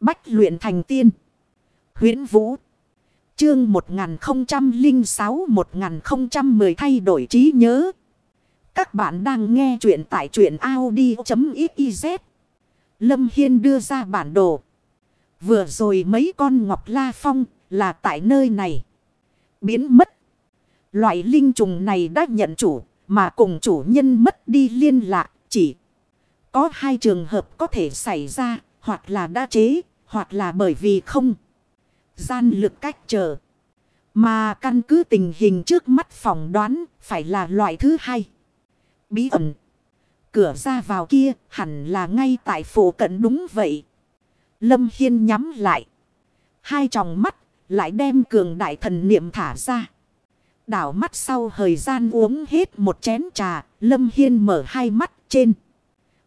Bách luyện thành tiên. huyễn Vũ. Chương 1006-1010 thay đổi trí nhớ. Các bạn đang nghe truyện tại truyện Audi.xyz. Lâm Hiên đưa ra bản đồ. Vừa rồi mấy con ngọc la phong là tại nơi này. Biến mất. Loại linh trùng này đã nhận chủ, mà cùng chủ nhân mất đi liên lạc, chỉ. Có hai trường hợp có thể xảy ra hoặc là đã chế hoặc là bởi vì không. Gian lực cách trở. Mà căn cứ tình hình trước mắt phỏng đoán phải là loại thứ hai. Bí ẩn. Cửa ra vào kia hẳn là ngay tại phủ cận đúng vậy. Lâm Hiên nhắm lại. Hai tròng mắt lại đem cường đại thần niệm thả ra. Đảo mắt sau thời gian uống hết một chén trà. Lâm Hiên mở hai mắt trên.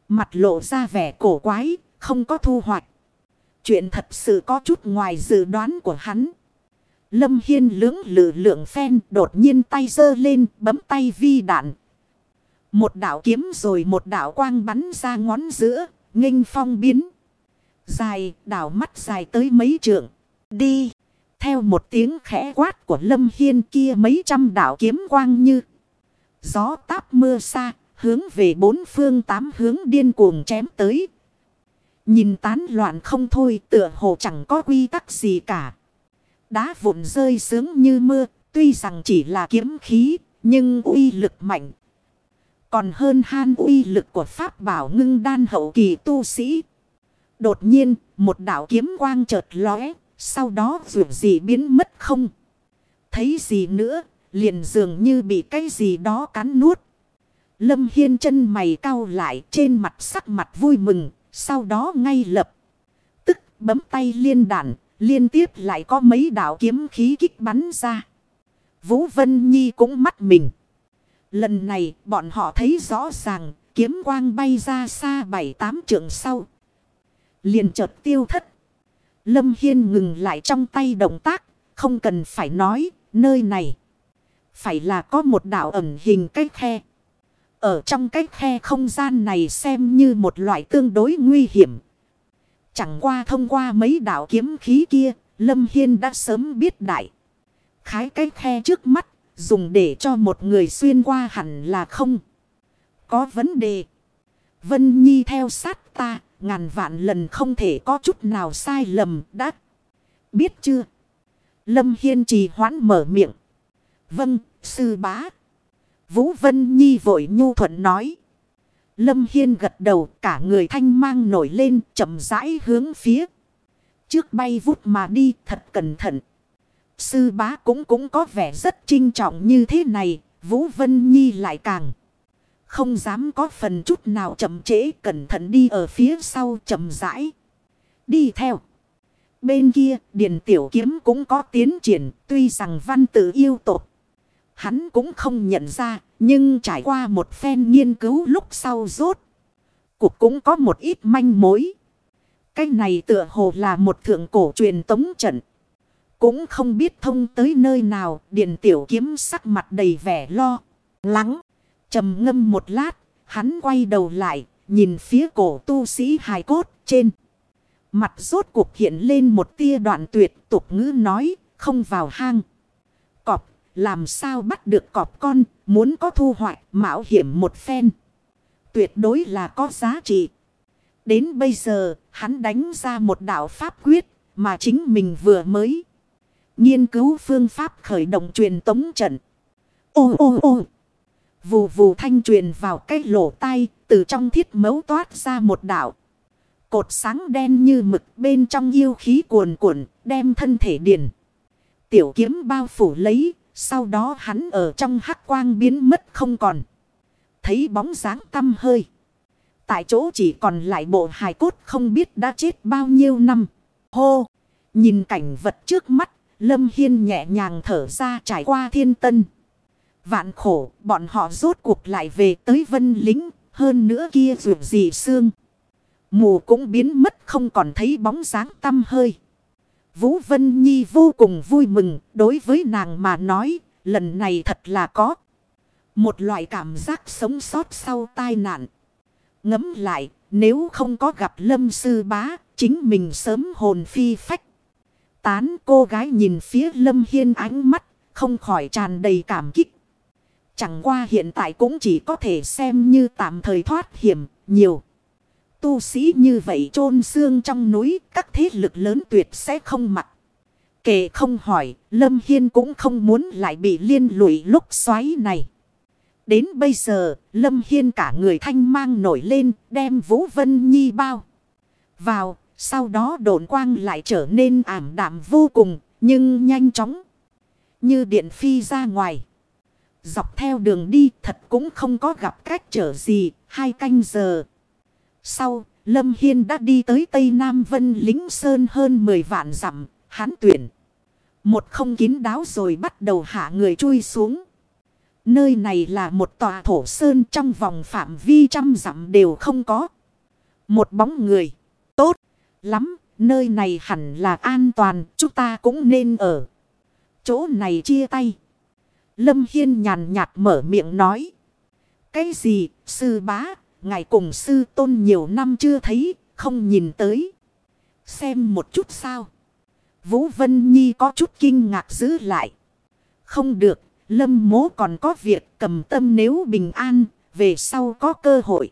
Mặt lộ ra vẻ cổ quái. Không có thu hoạch. Chuyện thật sự có chút ngoài dự đoán của hắn. Lâm Hiên lưỡng lự lượng phen đột nhiên tay giơ lên bấm tay vi đạn. Một đảo kiếm rồi một đảo quang bắn ra ngón giữa, nghênh phong biến. Dài, đảo mắt dài tới mấy trượng. Đi! Theo một tiếng khẽ quát của Lâm Hiên kia mấy trăm đảo kiếm quang như. Gió táp mưa xa, hướng về bốn phương tám hướng điên cuồng chém tới. Nhìn tán loạn không thôi tựa hồ chẳng có quy tắc gì cả. Đá vụn rơi sướng như mưa, tuy rằng chỉ là kiếm khí, nhưng uy lực mạnh. Còn hơn han uy lực của Pháp bảo ngưng đan hậu kỳ tu sĩ. Đột nhiên, một đạo kiếm quang chợt lóe, sau đó vượt gì biến mất không. Thấy gì nữa, liền dường như bị cái gì đó cắn nuốt. Lâm Hiên chân mày cau lại trên mặt sắc mặt vui mừng, sau đó ngay lập tức bấm tay liên đạn, liên tiếp lại có mấy đạo kiếm khí kích bắn ra. Vũ Vân Nhi cũng mắt mình. Lần này bọn họ thấy rõ ràng kiếm quang bay ra xa bảy tám trượng sau. Liền chợt tiêu thất. Lâm Hiên ngừng lại trong tay động tác. Không cần phải nói nơi này. Phải là có một đảo ẩn hình cách khe. Ở trong cái khe không gian này xem như một loại tương đối nguy hiểm. Chẳng qua thông qua mấy đảo kiếm khí kia, Lâm Hiên đã sớm biết đại. Khái cái khe trước mắt, dùng để cho một người xuyên qua hẳn là không. Có vấn đề. Vân Nhi theo sát ta, ngàn vạn lần không thể có chút nào sai lầm đã. Biết chưa? Lâm Hiên trì hoãn mở miệng. Vâng, sư bá. Vũ Vân Nhi vội nhu thuận nói. Lâm Hiên gật đầu, cả người thanh mang nổi lên, chậm rãi hướng phía. Trước bay vút mà đi, thật cẩn thận. Sư bá cũng cũng có vẻ rất trinh trọng như thế này. Vũ Vân Nhi lại càng. Không dám có phần chút nào chậm trễ, cẩn thận đi ở phía sau chậm rãi. Đi theo. Bên kia, Điền Tiểu Kiếm cũng có tiến triển, tuy rằng văn tự yêu tộc Hắn cũng không nhận ra, nhưng trải qua một phen nghiên cứu lúc sau rốt. Cuộc cũng có một ít manh mối. Cái này tựa hồ là một thượng cổ truyền tống trận. Cũng không biết thông tới nơi nào, điện tiểu kiếm sắc mặt đầy vẻ lo, lắng. trầm ngâm một lát, hắn quay đầu lại, nhìn phía cổ tu sĩ hài cốt trên. Mặt rốt cuộc hiện lên một tia đoạn tuyệt tục ngữ nói, không vào hang. Làm sao bắt được cọp con, muốn có thu hoạch, mạo hiểm một phen. Tuyệt đối là có giá trị. Đến bây giờ, hắn đánh ra một đạo pháp quyết, mà chính mình vừa mới. Nghiên cứu phương pháp khởi động truyền tống trận. Ô ô ô! Vù vù thanh truyền vào cái lỗ tai, từ trong thiết mấu toát ra một đạo. Cột sáng đen như mực bên trong yêu khí cuồn cuộn, đem thân thể điền. Tiểu kiếm bao phủ lấy, sau đó hắn ở trong hắc quang biến mất không còn. Thấy bóng dáng tâm hơi. Tại chỗ chỉ còn lại bộ hài cốt không biết đã chết bao nhiêu năm. Hô! Nhìn cảnh vật trước mắt, Lâm Hiên nhẹ nhàng thở ra trải qua thiên tân. Vạn khổ, bọn họ rốt cuộc lại về tới vân lính, hơn nữa kia rượu gì xương. Mù cũng biến mất không còn thấy bóng dáng tâm hơi. Vũ Vân Nhi vô cùng vui mừng, đối với nàng mà nói, lần này thật là có. Một loại cảm giác sống sót sau tai nạn. Ngấm lại, nếu không có gặp lâm sư bá, chính mình sớm hồn phi phách. Tán cô gái nhìn phía Lâm Hiên ánh mắt, không khỏi tràn đầy cảm kích. Chẳng qua hiện tại cũng chỉ có thể xem như tạm thời thoát hiểm, nhiều. Tu sĩ như vậy chôn xương trong núi, các thế lực lớn tuyệt sẽ không mặc. Kể không hỏi, Lâm Hiên cũng không muốn lại bị liên lụy lúc xoáy này. Đến bây giờ, Lâm Hiên cả người thanh mang nổi lên, đem Vũ Vân Nhi bao. Vào, sau đó độn quang lại trở nên ảm đạm vô cùng, nhưng nhanh chóng. Như điện phi ra ngoài. Dọc theo đường đi thật cũng không có gặp cách trở gì, hai canh giờ. Sau, Lâm Hiên đã đi tới Tây Nam Vân Lính Sơn hơn 10 vạn dặm, hắn tuyển. Một không kín đáo rồi bắt đầu hạ người chui xuống. Nơi này là một tòa thổ sơn trong vòng phạm vi trăm dặm đều không có. Một bóng người. Tốt lắm, nơi này hẳn là an toàn, chúng ta cũng nên ở. Chỗ này chia tay. Lâm Hiên nhàn nhạt mở miệng nói. Cái gì, sư bá, ngài cùng sư tôn nhiều năm chưa thấy, không nhìn tới. Xem một chút sao. Vũ Vân Nhi có chút kinh ngạc giữ lại. Không được, lâm mố còn có việc cầm tâm nếu bình an, về sau có cơ hội.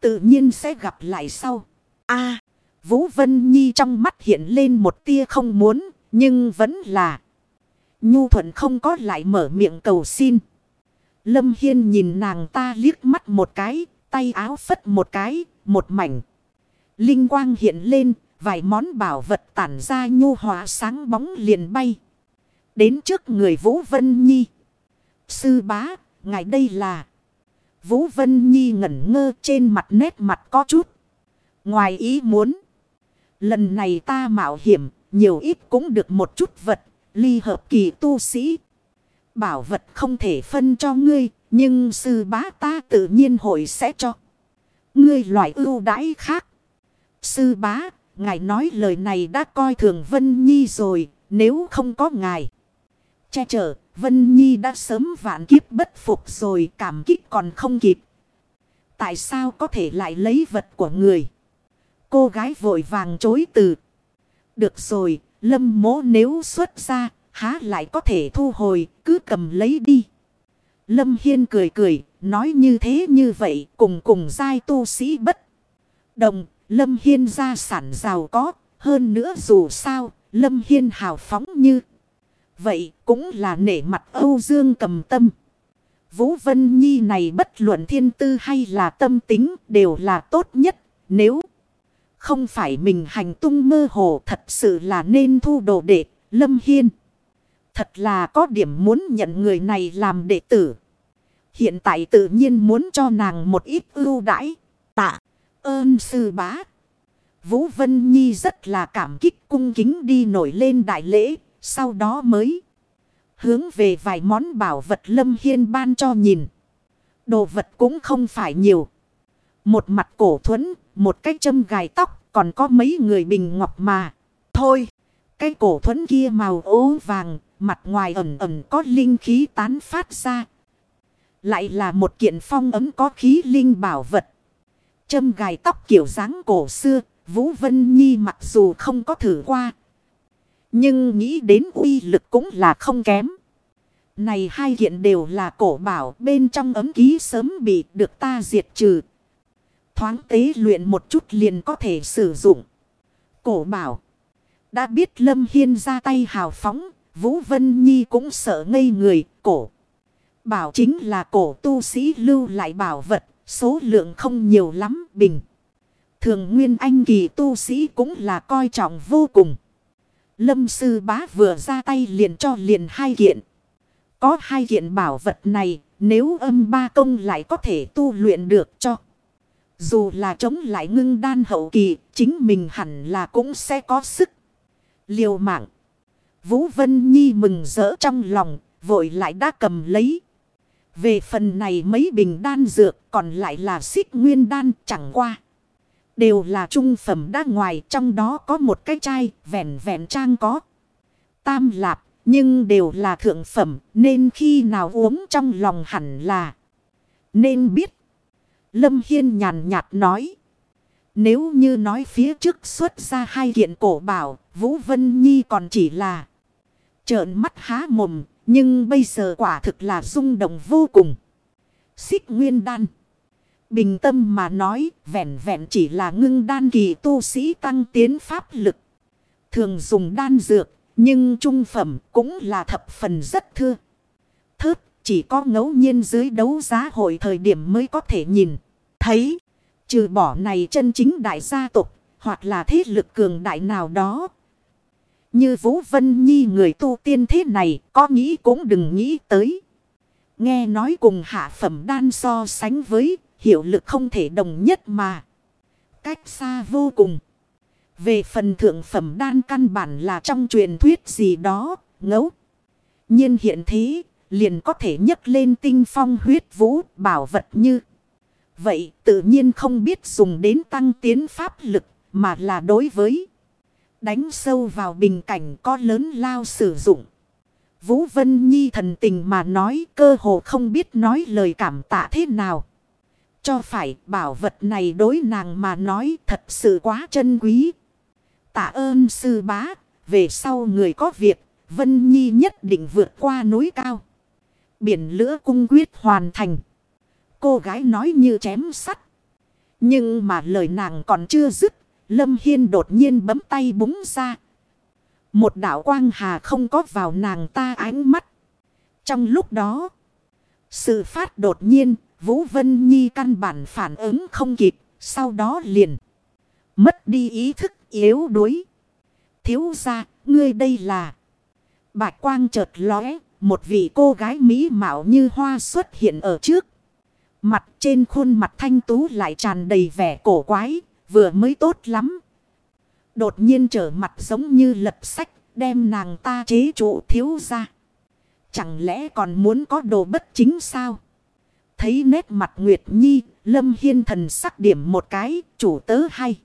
Tự nhiên sẽ gặp lại sau. a Vũ Vân Nhi trong mắt hiện lên một tia không muốn, nhưng vẫn là. Nhu thuận không có lại mở miệng cầu xin. Lâm Hiên nhìn nàng ta liếc mắt một cái, tay áo phất một cái, một mảnh. Linh quang hiện lên, vài món bảo vật tản ra nhu hòa sáng bóng liền bay. Đến trước người Vũ Vân Nhi. Sư bá, ngài đây là... Vũ Vân Nhi ngẩn ngơ trên mặt nét mặt có chút. Ngoài ý muốn. Lần này ta mạo hiểm, nhiều ít cũng được một chút vật, ly hợp kỳ tu sĩ. Bảo vật không thể phân cho ngươi, nhưng sư bá ta tự nhiên hội sẽ cho. Ngươi loại ưu đãi khác. Sư bá, ngài nói lời này đã coi thường Vân Nhi rồi, nếu không có ngài. Che chở, Vân Nhi đã sớm vạn kiếp bất phục rồi cảm kích còn không kịp. Tại sao có thể lại lấy vật của người? Cô gái vội vàng chối từ. Được rồi, lâm mố nếu xuất ra, há lại có thể thu hồi, cứ cầm lấy đi. Lâm Hiên cười cười, nói như thế như vậy, cùng cùng giai tu sĩ bất. Đồng, Lâm Hiên gia sản giàu có, hơn nữa dù sao, Lâm Hiên hào phóng như. Vậy cũng là nể mặt Âu Dương cầm tâm. Vũ Vân Nhi này bất luận thiên tư hay là tâm tính đều là tốt nhất, nếu... Không phải mình hành tung mơ hồ thật sự là nên thu đồ đệ, Lâm Hiên. Thật là có điểm muốn nhận người này làm đệ tử. Hiện tại tự nhiên muốn cho nàng một ít ưu đãi. Tạ ơn sư bá. Vũ Vân Nhi rất là cảm kích cung kính đi nổi lên đại lễ. Sau đó mới hướng về vài món bảo vật Lâm Hiên ban cho nhìn. Đồ vật cũng không phải nhiều. Một mặt cổ thuẫn, một cái châm gài tóc, còn có mấy người bình ngọc mà. Thôi, cái cổ thuẫn kia màu ố vàng, mặt ngoài ẩn ẩn có linh khí tán phát ra. Lại là một kiện phong ấm có khí linh bảo vật. Châm gài tóc kiểu dáng cổ xưa, Vũ Vân Nhi mặc dù không có thử qua. Nhưng nghĩ đến uy lực cũng là không kém. Này hai kiện đều là cổ bảo bên trong ấm ký sớm bị được ta diệt trừ thoáng tế luyện một chút liền có thể sử dụng. Cổ bảo. Đã biết Lâm Hiên ra tay hào phóng, Vũ Vân Nhi cũng sợ ngây người, cổ. Bảo chính là cổ tu sĩ lưu lại bảo vật, số lượng không nhiều lắm, bình. Thường nguyên anh kỳ tu sĩ cũng là coi trọng vô cùng. Lâm sư bá vừa ra tay liền cho liền hai kiện. Có hai kiện bảo vật này, nếu âm ba công lại có thể tu luyện được cho. Dù là chống lại ngưng đan hậu kỳ, chính mình hẳn là cũng sẽ có sức. Liều mạng. Vũ Vân Nhi mừng rỡ trong lòng, vội lại đã cầm lấy. Về phần này mấy bình đan dược còn lại là xích nguyên đan chẳng qua. Đều là trung phẩm đa ngoài trong đó có một cái chai vẹn vẹn trang có. Tam lạp nhưng đều là thượng phẩm nên khi nào uống trong lòng hẳn là nên biết. Lâm Hiên nhàn nhạt nói. Nếu như nói phía trước xuất ra hai kiện cổ bảo, Vũ Vân Nhi còn chỉ là trợn mắt há mồm, nhưng bây giờ quả thực là rung động vô cùng. Xích nguyên đan. Bình tâm mà nói, vẹn vẹn chỉ là ngưng đan kỳ tu sĩ tăng tiến pháp lực. Thường dùng đan dược, nhưng trung phẩm cũng là thập phần rất thưa. Thớt, chỉ có ngẫu nhiên dưới đấu giá hội thời điểm mới có thể nhìn, thấy. Trừ bỏ này chân chính đại gia tộc hoặc là thế lực cường đại nào đó. Như Vũ Vân Nhi người tu tiên thế này có nghĩ cũng đừng nghĩ tới. Nghe nói cùng hạ phẩm đan so sánh với hiệu lực không thể đồng nhất mà. Cách xa vô cùng. Về phần thượng phẩm đan căn bản là trong truyền thuyết gì đó, ngấu. nhiên hiện thế, liền có thể nhấc lên tinh phong huyết vũ bảo vật như. Vậy tự nhiên không biết dùng đến tăng tiến pháp lực mà là đối với đánh sâu vào bình cảnh có lớn lao sử dụng. Vũ Vân Nhi thần tình mà nói cơ hồ không biết nói lời cảm tạ thế nào. Cho phải bảo vật này đối nàng mà nói thật sự quá chân quý. Tạ ơn sư bá, về sau người có việc, Vân Nhi nhất định vượt qua núi cao. Biển lửa cung quyết hoàn thành. Cô gái nói như chém sắt. Nhưng mà lời nàng còn chưa dứt. Lâm Hiên đột nhiên bấm tay búng ra. Một đạo quang hà không có vào nàng ta ánh mắt. Trong lúc đó. Sự phát đột nhiên. Vũ Vân Nhi căn bản phản ứng không kịp. Sau đó liền. Mất đi ý thức yếu đuối. Thiếu ra. Ngươi đây là. Bạch quang chợt lóe. Một vị cô gái mỹ mạo như hoa xuất hiện ở trước. Mặt trên khuôn mặt thanh tú lại tràn đầy vẻ cổ quái, vừa mới tốt lắm. Đột nhiên trở mặt giống như lật sách, đem nàng ta chế trụ thiếu ra. Chẳng lẽ còn muốn có đồ bất chính sao? Thấy nét mặt Nguyệt Nhi, Lâm Hiên thần sắc điểm một cái, chủ tớ hay.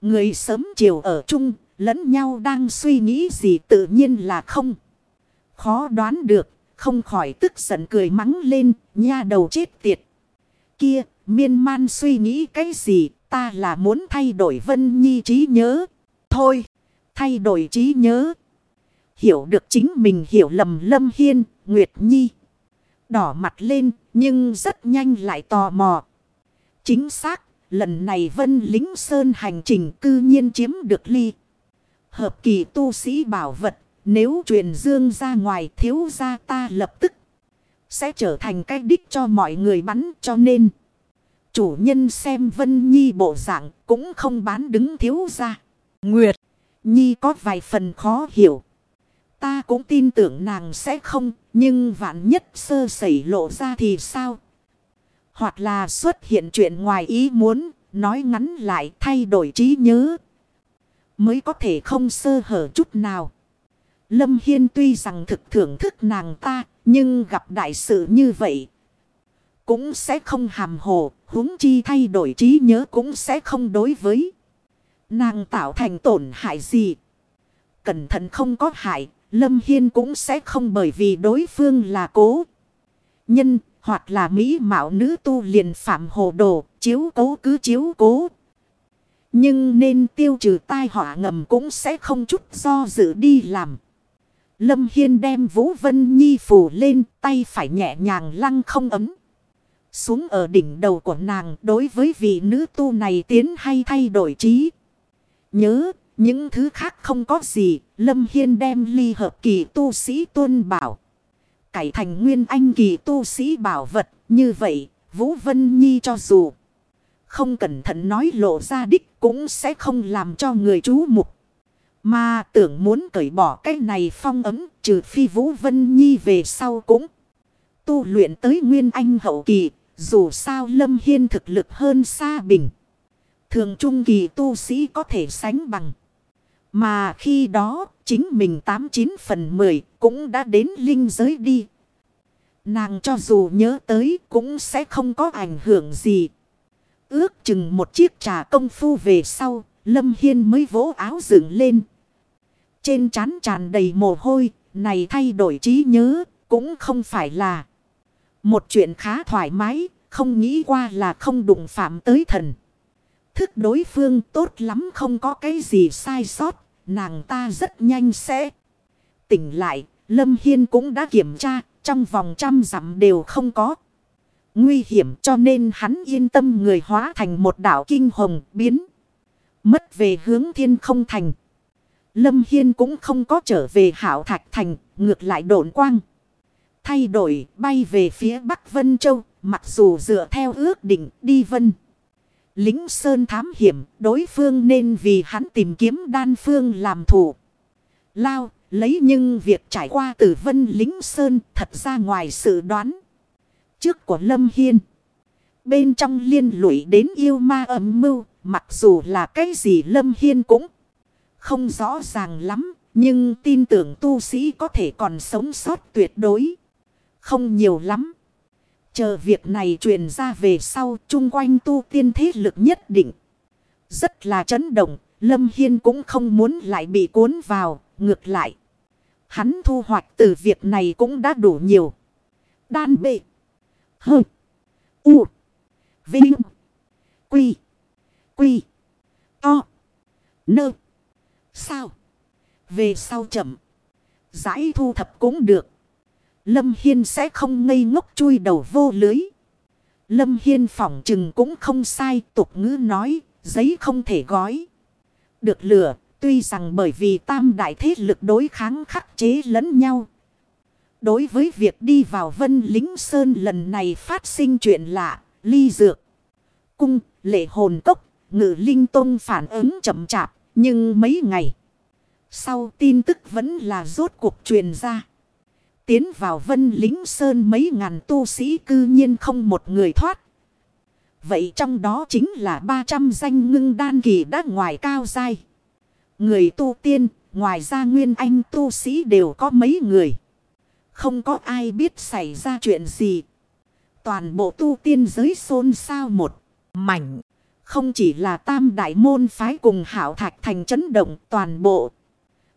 Người sớm chiều ở chung, lẫn nhau đang suy nghĩ gì tự nhiên là không. Khó đoán được, không khỏi tức giận cười mắng lên, nha đầu chết tiệt kia, miên man suy nghĩ cái gì, ta là muốn thay đổi Vân Nhi trí nhớ. Thôi, thay đổi trí nhớ. Hiểu được chính mình hiểu lầm Lâm Hiên, Nguyệt Nhi. Đỏ mặt lên, nhưng rất nhanh lại tò mò. Chính xác, lần này Vân Lính Sơn hành trình cư nhiên chiếm được ly. Hợp kỳ tu sĩ bảo vật, nếu truyền dương ra ngoài thiếu ra ta lập tức sẽ trở thành cái đích cho mọi người bắn cho nên. Chủ nhân xem Vân Nhi bộ dạng cũng không bán đứng thiếu ra. Nguyệt, Nhi có vài phần khó hiểu. Ta cũng tin tưởng nàng sẽ không, nhưng vạn nhất sơ sẩy lộ ra thì sao? Hoặc là xuất hiện chuyện ngoài ý muốn, nói ngắn lại thay đổi trí nhớ. Mới có thể không sơ hở chút nào. Lâm Hiên tuy rằng thực thưởng thức nàng ta, nhưng gặp đại sự như vậy. Cũng sẽ không hàm hồ, huống chi thay đổi trí nhớ cũng sẽ không đối với. Nàng tạo thành tổn hại gì. Cẩn thận không có hại, Lâm Hiên cũng sẽ không bởi vì đối phương là cố. Nhân, hoặc là mỹ mạo nữ tu liền phạm hồ đồ, chiếu cố cứ chiếu cố. Nhưng nên tiêu trừ tai họa ngầm cũng sẽ không chút do dự đi làm. Lâm Hiên đem Vũ Vân Nhi phủ lên tay phải nhẹ nhàng lăng không ấm. Xuống ở đỉnh đầu của nàng đối với vị nữ tu này tiến hay thay đổi trí. Nhớ, những thứ khác không có gì, Lâm Hiên đem ly hợp kỳ tu sĩ tuân bảo. Cải thành nguyên anh kỳ tu sĩ bảo vật, như vậy, Vũ Vân Nhi cho dù không cẩn thận nói lộ ra đích cũng sẽ không làm cho người chú mục. Mà tưởng muốn cởi bỏ cái này phong ấm trừ phi Vũ Vân Nhi về sau cũng tu luyện tới nguyên anh hậu kỳ. Dù sao Lâm Hiên thực lực hơn xa bình. Thường trung kỳ tu sĩ có thể sánh bằng. Mà khi đó chính mình 89 phần 10 cũng đã đến linh giới đi. Nàng cho dù nhớ tới cũng sẽ không có ảnh hưởng gì. Ước chừng một chiếc trà công phu về sau, Lâm Hiên mới vỗ áo dựng lên. Trên trán tràn đầy mồ hôi, này thay đổi trí nhớ, cũng không phải là một chuyện khá thoải mái, không nghĩ qua là không đụng phạm tới thần. thức đối phương tốt lắm không có cái gì sai sót. Nàng ta rất nhanh sẽ tỉnh lại. Lâm Hiên cũng đã kiểm tra. Trong vòng trăm dặm đều không có. Nguy hiểm cho nên hắn yên tâm người hóa thành một đảo kinh hồng biến. Mất về hướng thiên không thành. Lâm Hiên cũng không có trở về hảo thạch thành. Ngược lại độn quang. Thay đổi bay về phía Bắc Vân Châu. Mặc dù dựa theo ước định đi Vân. Lính Sơn thám hiểm, đối phương nên vì hắn tìm kiếm đan phương làm thủ. Lao, lấy nhưng việc trải qua từ Vân Lính Sơn thật ra ngoài sự đoán. Trước của Lâm Hiên. Bên trong liên lụy đến yêu ma ẩm mưu, mặc dù là cái gì Lâm Hiên cũng không rõ ràng lắm. Nhưng tin tưởng tu sĩ có thể còn sống sót tuyệt đối. Không nhiều lắm. Chờ việc này truyền ra về sau chung quanh tu tiên thế lực nhất định. Rất là chấn động, Lâm Hiên cũng không muốn lại bị cuốn vào, ngược lại. Hắn thu hoạch từ việc này cũng đã đủ nhiều. Đan bệ. Hơ. U. Vinh. Quy. Quy. To. Nơ. Sao? Về sau chậm. Giải thu thập cũng được. Lâm Hiên sẽ không ngây ngốc chui đầu vô lưới. Lâm Hiên phỏng chừng cũng không sai tục ngữ nói, giấy không thể gói. Được lửa, tuy rằng bởi vì tam đại thế lực đối kháng khắc chế lẫn nhau. Đối với việc đi vào vân lính sơn lần này phát sinh chuyện lạ, ly dược, cung, lệ hồn cốc, ngự linh tông phản ứng chậm chạp, nhưng mấy ngày sau tin tức vẫn là rốt cuộc truyền ra. Tiến vào vân lính sơn mấy ngàn tu sĩ cư nhiên không một người thoát. Vậy trong đó chính là 300 danh ngưng đan kỳ đã ngoài cao dai. Người tu tiên, ngoài ra nguyên anh tu sĩ đều có mấy người. Không có ai biết xảy ra chuyện gì. Toàn bộ tu tiên giới xôn xao một mảnh. Không chỉ là tam đại môn phái cùng hảo thạch thành chấn động toàn bộ.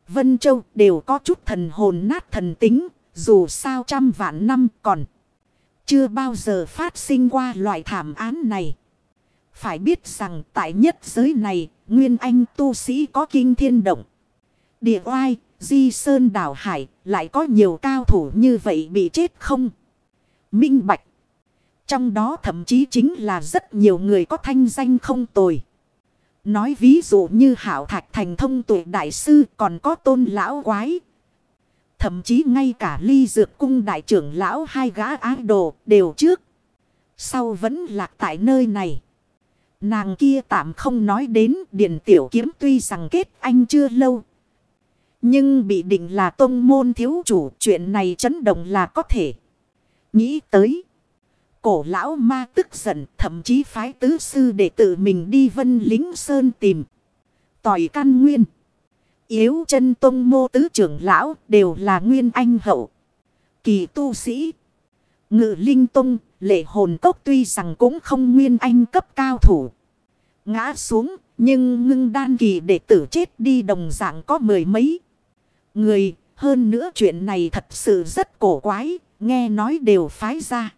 Vân Châu đều có chút thần hồn nát thần tính dù sao trăm vạn năm còn. Chưa bao giờ phát sinh qua loại thảm án này. Phải biết rằng tại nhất giới này, Nguyên Anh tu sĩ có kinh thiên động. Địa oai, di sơn đảo hải, lại có nhiều cao thủ như vậy bị chết không? Minh Bạch. Trong đó thậm chí chính là rất nhiều người có thanh danh không tồi. Nói ví dụ như Hảo Thạch Thành Thông Tuệ Đại Sư còn có tôn lão quái, Thậm chí ngay cả ly dược cung đại trưởng lão hai gã ái đồ đều trước. Sau vẫn lạc tại nơi này. Nàng kia tạm không nói đến điện tiểu kiếm tuy rằng kết anh chưa lâu. Nhưng bị định là tôn môn thiếu chủ, chuyện này chấn động là có thể. Nghĩ tới. Cổ lão ma tức giận, thậm chí phái tứ sư để tự mình đi vân lính sơn tìm. Tỏi căn nguyên. Yếu chân tông mô tứ trưởng lão đều là nguyên anh hậu. Kỳ tu sĩ. Ngự linh tông, lệ hồn cốc tuy rằng cũng không nguyên anh cấp cao thủ. Ngã xuống, nhưng ngưng đan kỳ đệ tử chết đi đồng dạng có mười mấy. Người, hơn nữa chuyện này thật sự rất cổ quái, nghe nói đều phái ra.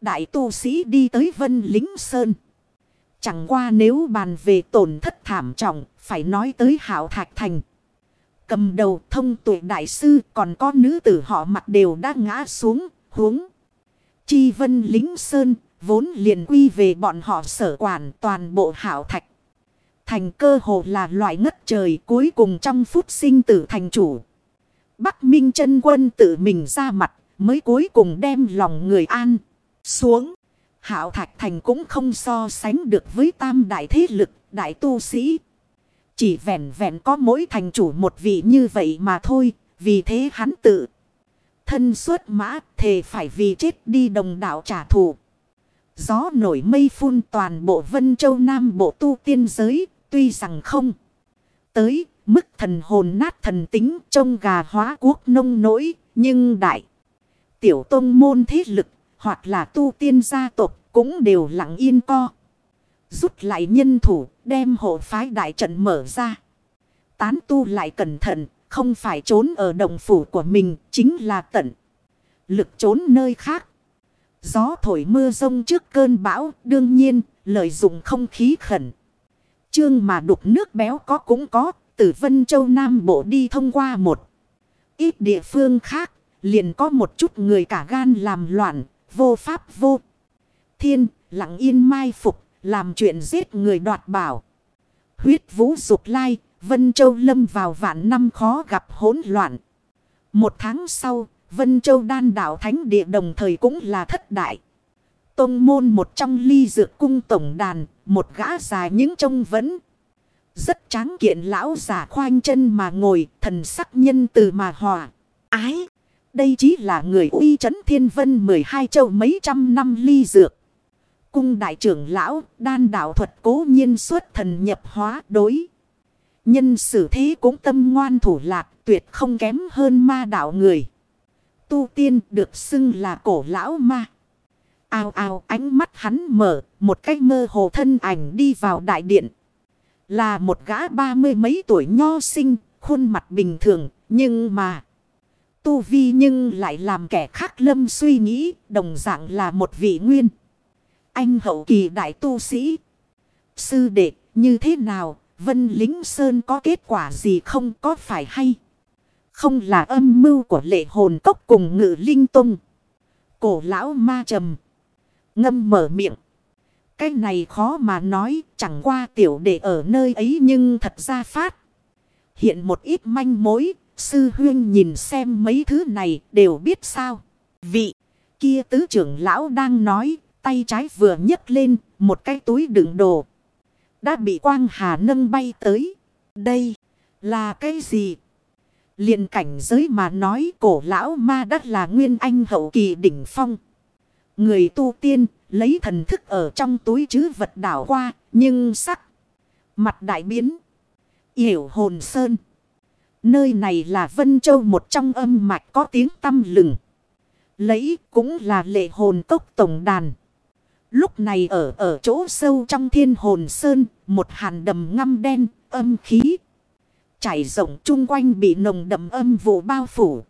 Đại tu sĩ đi tới Vân Lính Sơn. Chẳng qua nếu bàn về tổn thất thảm trọng, phải nói tới Hảo Thạch Thành. Cầm đầu thông tuệ đại sư còn có nữ tử họ mặt đều đã ngã xuống, huống. Chi vân lính sơn, vốn liền quy về bọn họ sở quản toàn bộ Hảo Thạch. Thành cơ hồ là loại ngất trời cuối cùng trong phút sinh tử thành chủ. Bắc Minh chân quân tự mình ra mặt mới cuối cùng đem lòng người an xuống. Hảo Thạch Thành cũng không so sánh được với tam đại thế lực, đại tu sĩ. Chỉ vẹn vẹn có mỗi thành chủ một vị như vậy mà thôi, vì thế hắn tự. Thân xuất mã, thề phải vì chết đi đồng đạo trả thù. Gió nổi mây phun toàn bộ Vân Châu Nam bộ tu tiên giới, tuy rằng không. Tới, mức thần hồn nát thần tính trông gà hóa quốc nông nỗi, nhưng đại. Tiểu tông môn thế lực hoặc là tu tiên gia tộc cũng đều lặng yên co. Rút lại nhân thủ, đem hộ phái đại trận mở ra. Tán tu lại cẩn thận, không phải trốn ở đồng phủ của mình, chính là tận. Lực trốn nơi khác. Gió thổi mưa rông trước cơn bão, đương nhiên, lợi dụng không khí khẩn. Trương mà đục nước béo có cũng có. Từ Vân Châu Nam Bộ đi thông qua một ít địa phương khác. Liền có một chút người cả gan làm loạn. Vô pháp vô. Thiên lặng yên mai phục. Làm chuyện giết người đoạt bảo. Huyết vũ dục lai. Vân Châu lâm vào vạn năm khó gặp hỗn loạn. Một tháng sau. Vân Châu đan đạo thánh địa đồng thời cũng là thất đại. Tông môn một trong ly dược cung tổng đàn, một gã dài những trông vấn Rất tráng kiện lão giả khoanh chân mà ngồi, thần sắc nhân từ mà hòa. Ái! Đây chỉ là người uy trấn thiên vân 12 châu mấy trăm năm ly dược. Cung đại trưởng lão, đan đạo thuật cố nhiên xuất thần nhập hóa đối. Nhân xử thế cũng tâm ngoan thủ lạc, tuyệt không kém hơn ma đạo người. Tu tiên được xưng là cổ lão ma. Ao ao ánh mắt hắn mở, một cái mơ hồ thân ảnh đi vào đại điện. Là một gã ba mươi mấy tuổi nho sinh, khuôn mặt bình thường, nhưng mà... Tu vi nhưng lại làm kẻ khác lâm suy nghĩ, đồng dạng là một vị nguyên. Anh hậu kỳ đại tu sĩ. Sư đệ, như thế nào, Vân Lính Sơn có kết quả gì không có phải hay? Không là âm mưu của lệ hồn cốc cùng ngự linh tung. Cổ lão ma trầm. Ngâm mở miệng. Cái này khó mà nói chẳng qua tiểu đệ ở nơi ấy nhưng thật ra phát. Hiện một ít manh mối. Sư huyên nhìn xem mấy thứ này đều biết sao. Vị kia tứ trưởng lão đang nói. Tay trái vừa nhấc lên một cái túi đựng đồ. Đã bị quang hà nâng bay tới. Đây là cái gì? liền cảnh giới mà nói cổ lão ma đắt là nguyên anh hậu kỳ đỉnh phong. Người tu tiên lấy thần thức ở trong túi chứ vật đảo qua, nhưng sắc. Mặt đại biến. Hiểu hồn sơn. Nơi này là Vân Châu một trong âm mạch có tiếng tâm lừng. Lấy cũng là lệ hồn tốc tổng đàn. Lúc này ở ở chỗ sâu trong thiên hồn sơn, một hàn đầm ngâm đen, âm khí trải rộng chung quanh bị nồng đậm âm vụ bao phủ.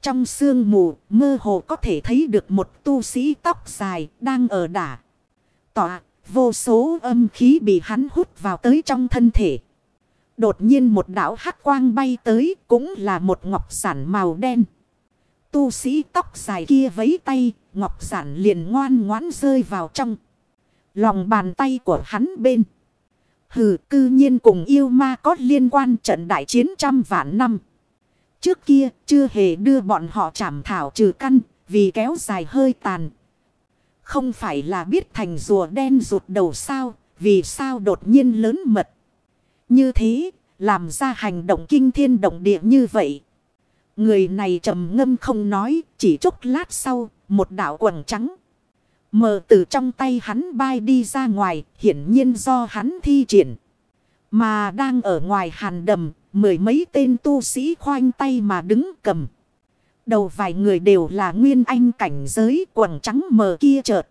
Trong sương mù, mơ hồ có thể thấy được một tu sĩ tóc dài đang ở đả. Tọa, vô số âm khí bị hắn hút vào tới trong thân thể. Đột nhiên một đảo hắc quang bay tới cũng là một ngọc sản màu đen. Tu sĩ tóc dài kia vấy tay, ngọc sản liền ngoan ngoãn rơi vào trong. Lòng bàn tay của hắn bên. Hừ cư nhiên cùng yêu ma có liên quan trận đại chiến trăm vạn năm. Trước kia chưa hề đưa bọn họ chảm thảo trừ căn vì kéo dài hơi tàn. Không phải là biết thành rùa đen rụt đầu sao vì sao đột nhiên lớn mật. Như thế làm ra hành động kinh thiên động địa như vậy. Người này trầm ngâm không nói chỉ chốc lát sau một đảo quần trắng. Mờ từ trong tay hắn bay đi ra ngoài, hiển nhiên do hắn thi triển. Mà đang ở ngoài hàn đầm, mười mấy tên tu sĩ khoanh tay mà đứng cầm. Đầu vài người đều là nguyên anh cảnh giới quần trắng mờ kia chợt.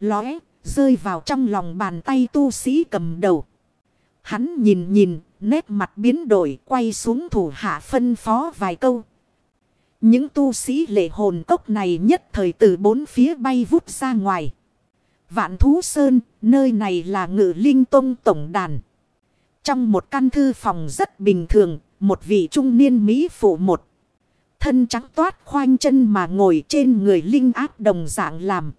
Lóe, rơi vào trong lòng bàn tay tu sĩ cầm đầu. Hắn nhìn nhìn, nét mặt biến đổi, quay xuống thủ hạ phân phó vài câu. Những tu sĩ lệ hồn cốc này nhất thời từ bốn phía bay vút ra ngoài. Vạn Thú Sơn, nơi này là ngự linh tông tổng đàn. Trong một căn thư phòng rất bình thường, một vị trung niên Mỹ phụ một. Thân trắng toát khoanh chân mà ngồi trên người linh áp đồng dạng làm.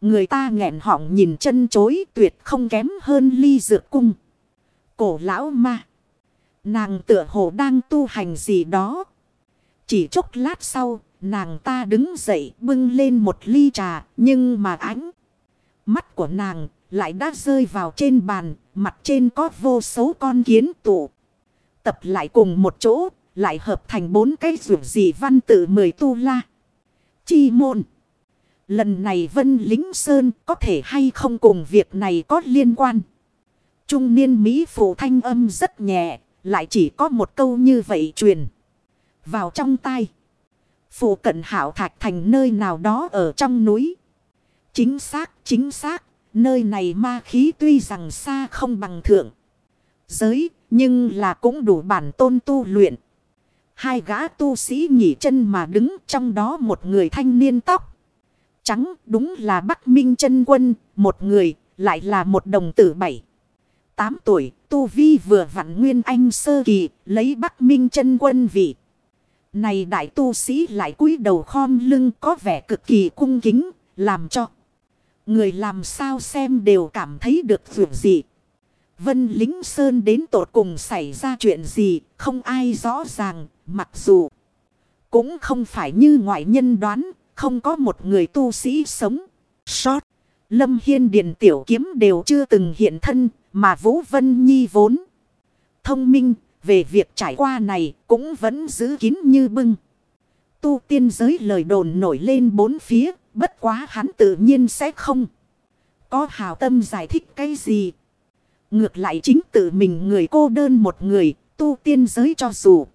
Người ta nghẹn họng nhìn chân chối tuyệt không kém hơn ly dược cung. Cổ lão ma. Nàng tựa hồ đang tu hành gì đó. Chỉ chốc lát sau, nàng ta đứng dậy bưng lên một ly trà, nhưng mà ánh mắt của nàng lại đã rơi vào trên bàn, mặt trên có vô số con kiến tụ. Tập lại cùng một chỗ, lại hợp thành bốn cái rủ gì văn tự mười tu la. Chi môn. Lần này Vân Lính Sơn có thể hay không cùng việc này có liên quan. Trung niên Mỹ phụ thanh âm rất nhẹ, lại chỉ có một câu như vậy truyền vào trong tay. Phụ cận hảo thạch thành nơi nào đó ở trong núi. Chính xác, chính xác, nơi này ma khí tuy rằng xa không bằng thượng. Giới, nhưng là cũng đủ bản tôn tu luyện. Hai gã tu sĩ nhỉ chân mà đứng trong đó một người thanh niên tóc. Trắng đúng là Bắc Minh chân quân, một người lại là một đồng tử bảy. 18 tuổi, Tu Vi vừa vặn nguyên anh sơ kỳ, lấy Bắc Minh chân quân vị. Này đại tu sĩ lại cúi đầu khom lưng có vẻ cực kỳ cung kính, làm cho. Người làm sao xem đều cảm thấy được vượt gì Vân Lính Sơn đến tột cùng xảy ra chuyện gì, không ai rõ ràng, mặc dù cũng không phải như ngoại nhân đoán, không có một người tu sĩ sống. Sót, Lâm Hiên điền Tiểu Kiếm đều chưa từng hiện thân, mà Vũ Vân Nhi vốn. Thông minh, về việc trải qua này cũng vẫn giữ kín như bưng. Tu tiên giới lời đồn nổi lên bốn phía, bất quá hắn tự nhiên sẽ không. Có hào tâm giải thích cái gì. Ngược lại chính tự mình người cô đơn một người, tu tiên giới cho dù.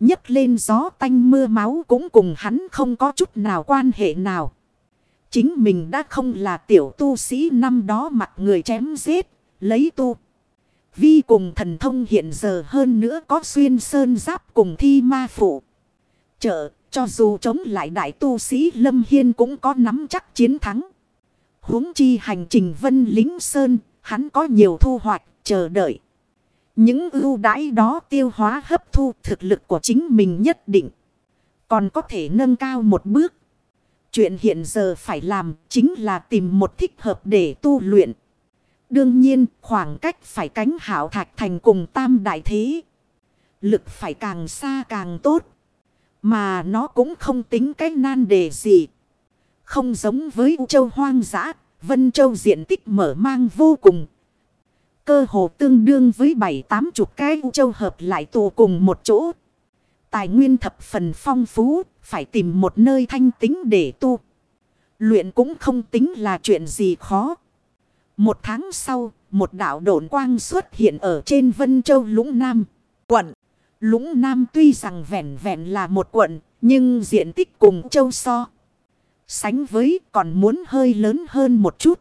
nhấc lên gió tanh mưa máu cũng cùng hắn không có chút nào quan hệ nào. Chính mình đã không là tiểu tu sĩ năm đó mặt người chém giết, lấy tu. Vi cùng thần thông hiện giờ hơn nữa có xuyên sơn giáp cùng thi ma phụ. Trợ, cho dù chống lại đại tu sĩ Lâm Hiên cũng có nắm chắc chiến thắng. huống chi hành trình vân lính sơn, hắn có nhiều thu hoạch, chờ đợi. Những ưu đãi đó tiêu hóa hấp thu thực lực của chính mình nhất định. Còn có thể nâng cao một bước. Chuyện hiện giờ phải làm chính là tìm một thích hợp để tu luyện. Đương nhiên khoảng cách phải cánh hảo thạch thành cùng tam đại thế. Lực phải càng xa càng tốt. Mà nó cũng không tính cái nan đề gì. Không giống với U Châu hoang dã, Vân Châu diện tích mở mang vô cùng. Cơ hồ tương đương với bảy tám chục cái U Châu hợp lại tù cùng một chỗ. Tài nguyên thập phần phong phú, phải tìm một nơi thanh tính để tu. Luyện cũng không tính là chuyện gì khó. Một tháng sau, một đảo độn quang xuất hiện ở trên Vân Châu Lũng Nam. Quận. Lũng Nam tuy rằng vẹn vẹn là một quận, nhưng diện tích cùng châu so. Sánh với còn muốn hơi lớn hơn một chút.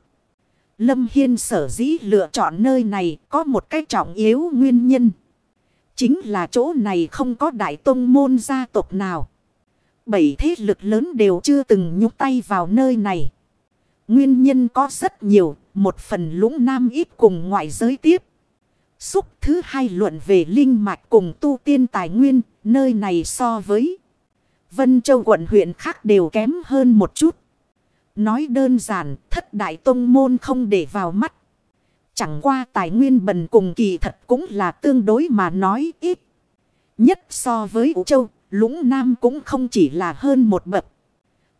Lâm Hiên sở dĩ lựa chọn nơi này có một cách trọng yếu nguyên nhân. Chính là chỗ này không có đại tông môn gia tộc nào. Bảy thế lực lớn đều chưa từng nhúc tay vào nơi này. Nguyên nhân có rất nhiều, một phần lũng nam ít cùng ngoại giới tiếp. Xúc thứ hai luận về linh mạch cùng tu tiên tài nguyên, nơi này so với Vân Châu quận huyện khác đều kém hơn một chút. Nói đơn giản, thất đại tông môn không để vào mắt. Chẳng qua tài nguyên bần cùng kỳ thật cũng là tương đối mà nói ít. Nhất so với Ú Châu, Lũng Nam cũng không chỉ là hơn một bậc.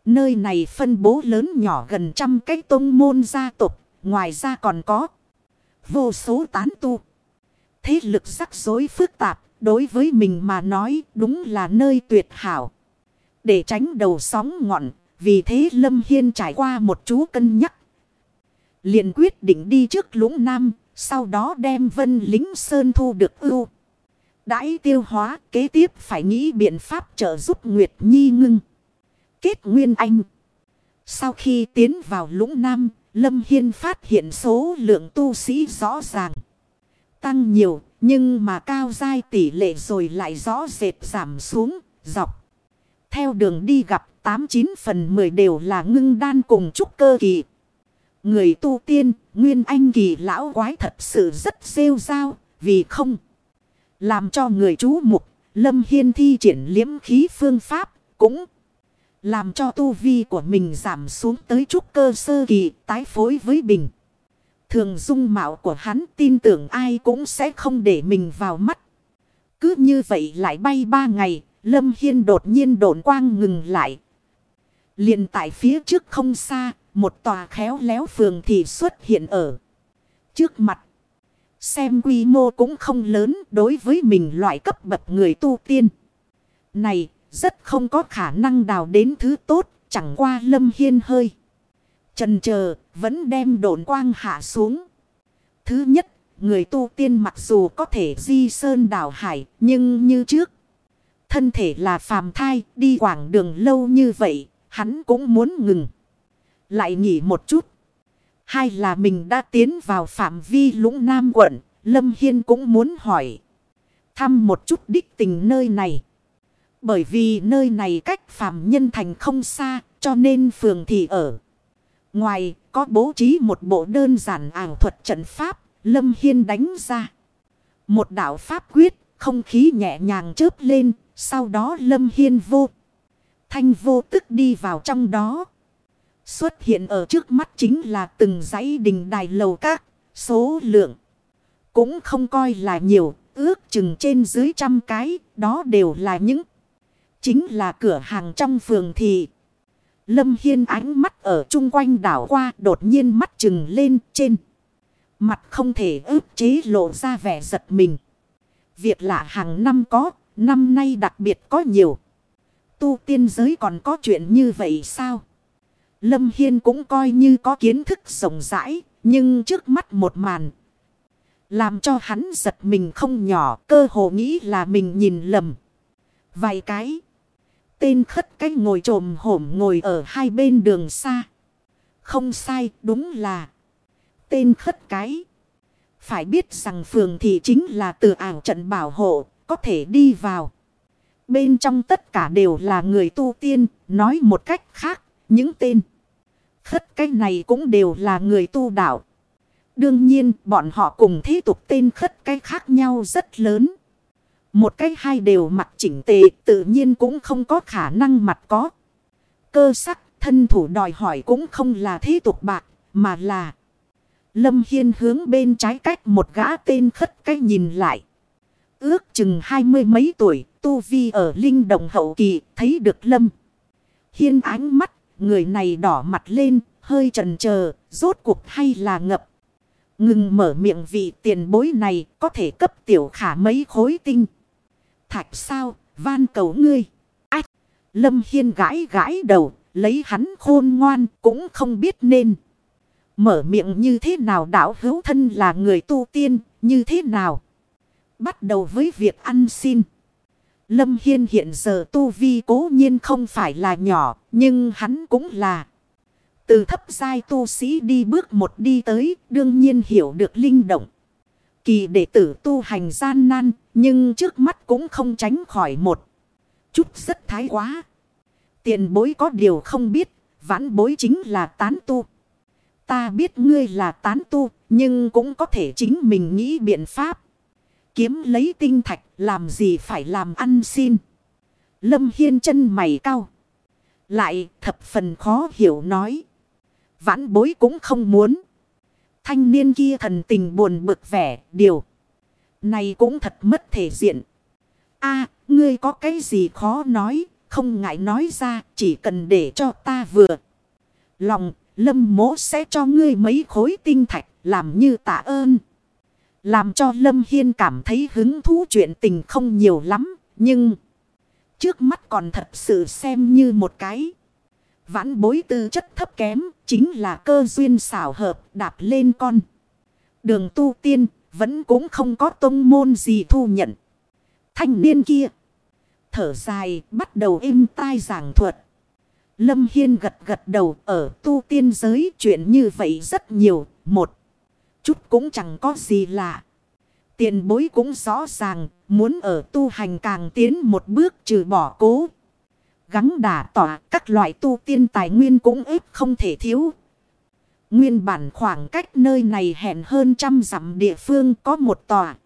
Nơi này phân bố lớn nhỏ gần trăm cái tông môn gia tộc, ngoài ra còn có vô số tán tu. Thế lực rắc rối phức tạp, đối với mình mà nói đúng là nơi tuyệt hảo. Để tránh đầu sóng ngọn, vì thế Lâm Hiên trải qua một chú cân nhắc. liền quyết định đi trước lũng nam, sau đó đem vân lính sơn thu được ưu. Đãi tiêu hóa, kế tiếp phải nghĩ biện pháp trợ giúp Nguyệt Nhi ngưng. Kết Nguyên Anh. Sau khi tiến vào lũng nam, Lâm Hiên phát hiện số lượng tu sĩ rõ ràng. Tăng nhiều, nhưng mà cao dai tỷ lệ rồi lại rõ rệt giảm xuống, dọc. Theo đường đi gặp 89 phần 10 đều là ngưng đan cùng trúc cơ kỳ. Người tu tiên, nguyên anh kỳ lão quái thật sự rất rêu rao, vì không. Làm cho người chú mục, lâm hiên thi triển liếm khí phương pháp, cũng làm cho tu vi của mình giảm xuống tới chút cơ sơ kỳ tái phối với bình. Thường dung mạo của hắn tin tưởng ai cũng sẽ không để mình vào mắt. Cứ như vậy lại bay ba ngày, Lâm Hiên đột nhiên đổn quang ngừng lại. liền tại phía trước không xa, một tòa khéo léo phường thì xuất hiện ở trước mặt. Xem quy mô cũng không lớn đối với mình loại cấp bậc người tu tiên. Này, rất không có khả năng đào đến thứ tốt, chẳng qua lâm hiên hơi. Trần chờ vẫn đem độn quang hạ xuống. Thứ nhất, người tu tiên mặc dù có thể di sơn đảo hải, nhưng như trước. Thân thể là phàm thai, đi quảng đường lâu như vậy, hắn cũng muốn ngừng. Lại nghỉ một chút. Hai là mình đã tiến vào phạm vi lũng nam quận, Lâm Hiên cũng muốn hỏi. Thăm một chút đích tình nơi này. Bởi vì nơi này cách phàm nhân thành không xa, cho nên phường thì ở. Ngoài, có bố trí một bộ đơn giản ảo thuật trận pháp, Lâm Hiên đánh ra. Một đạo pháp quyết, không khí nhẹ nhàng chớp lên, sau đó Lâm Hiên vô. Thanh vô tức đi vào trong đó. Xuất hiện ở trước mắt chính là từng dãy đình đài lầu các, số lượng. Cũng không coi là nhiều, ước chừng trên dưới trăm cái, đó đều là những. Chính là cửa hàng trong phường thị. Lâm Hiên ánh mắt ở chung quanh đảo qua đột nhiên mắt chừng lên trên. Mặt không thể ức chế lộ ra vẻ giật mình. Việc lạ hàng năm có, năm nay đặc biệt có nhiều. Tu tiên giới còn có chuyện như vậy sao? Lâm Hiên cũng coi như có kiến thức rộng rãi, nhưng trước mắt một màn. Làm cho hắn giật mình không nhỏ, cơ hồ nghĩ là mình nhìn lầm. Vài cái. Tên khất cách ngồi trồm hổm ngồi ở hai bên đường xa. Không sai, đúng là. Tên khất cái. Phải biết rằng phường thị chính là từ ảo trận bảo hộ, có thể đi vào. Bên trong tất cả đều là người tu tiên, nói một cách khác, những tên. Khất cái này cũng đều là người tu đạo. Đương nhiên, bọn họ cùng thế tục tên khất cái khác nhau rất lớn. Một cái hai đều mặt chỉnh tề, tự nhiên cũng không có khả năng mặt có. Cơ sắc, thân thủ đòi hỏi cũng không là thế tục bạc, mà là. Lâm Hiên hướng bên trái cách một gã tên khất cái nhìn lại. Ước chừng hai mươi mấy tuổi, tu vi ở linh đồng hậu kỳ, thấy được Lâm. Hiên ánh mắt, người này đỏ mặt lên, hơi trần chờ rốt cuộc hay là ngập. Ngừng mở miệng vị tiền bối này có thể cấp tiểu khả mấy khối tinh thạch sao, van cầu ngươi. Ách, Lâm Hiên gãi gãi đầu, lấy hắn khôn ngoan cũng không biết nên. Mở miệng như thế nào đạo hữu thân là người tu tiên, như thế nào. Bắt đầu với việc ăn xin. Lâm Hiên hiện giờ tu vi cố nhiên không phải là nhỏ, nhưng hắn cũng là. Từ thấp giai tu sĩ đi bước một đi tới, đương nhiên hiểu được linh động. Kỳ đệ tử tu hành gian nan, nhưng trước mắt cũng không tránh khỏi một chút rất thái quá. Tiền bối có điều không biết, vãn bối chính là tán tu. Ta biết ngươi là tán tu, nhưng cũng có thể chính mình nghĩ biện pháp. Kiếm lấy tinh thạch, làm gì phải làm ăn xin. Lâm Hiên chân mày cao. Lại thập phần khó hiểu nói. Vãn bối cũng không muốn. Thanh niên kia thần tình buồn bực vẻ, điều. Này cũng thật mất thể diện. a ngươi có cái gì khó nói, không ngại nói ra, chỉ cần để cho ta vừa. Lòng, lâm Mỗ sẽ cho ngươi mấy khối tinh thạch, làm như tạ ơn. Làm cho Lâm Hiên cảm thấy hứng thú chuyện tình không nhiều lắm, nhưng... Trước mắt còn thật sự xem như một cái. Vãn bối tư chất thấp kém, chính là cơ duyên xảo hợp đạp lên con. Đường tu tiên, vẫn cũng không có tông môn gì thu nhận. Thanh niên kia. Thở dài, bắt đầu êm tai giảng thuật. Lâm Hiên gật gật đầu ở tu tiên giới chuyện như vậy rất nhiều. Một chút cũng chẳng có gì lạ. Tiền bối cũng rõ ràng, muốn ở tu hành càng tiến một bước trừ bỏ cố gắng đả tỏa các loại tu tiên tài nguyên cũng ít không thể thiếu. Nguyên bản khoảng cách nơi này hẹn hơn trăm dặm địa phương có một tòa.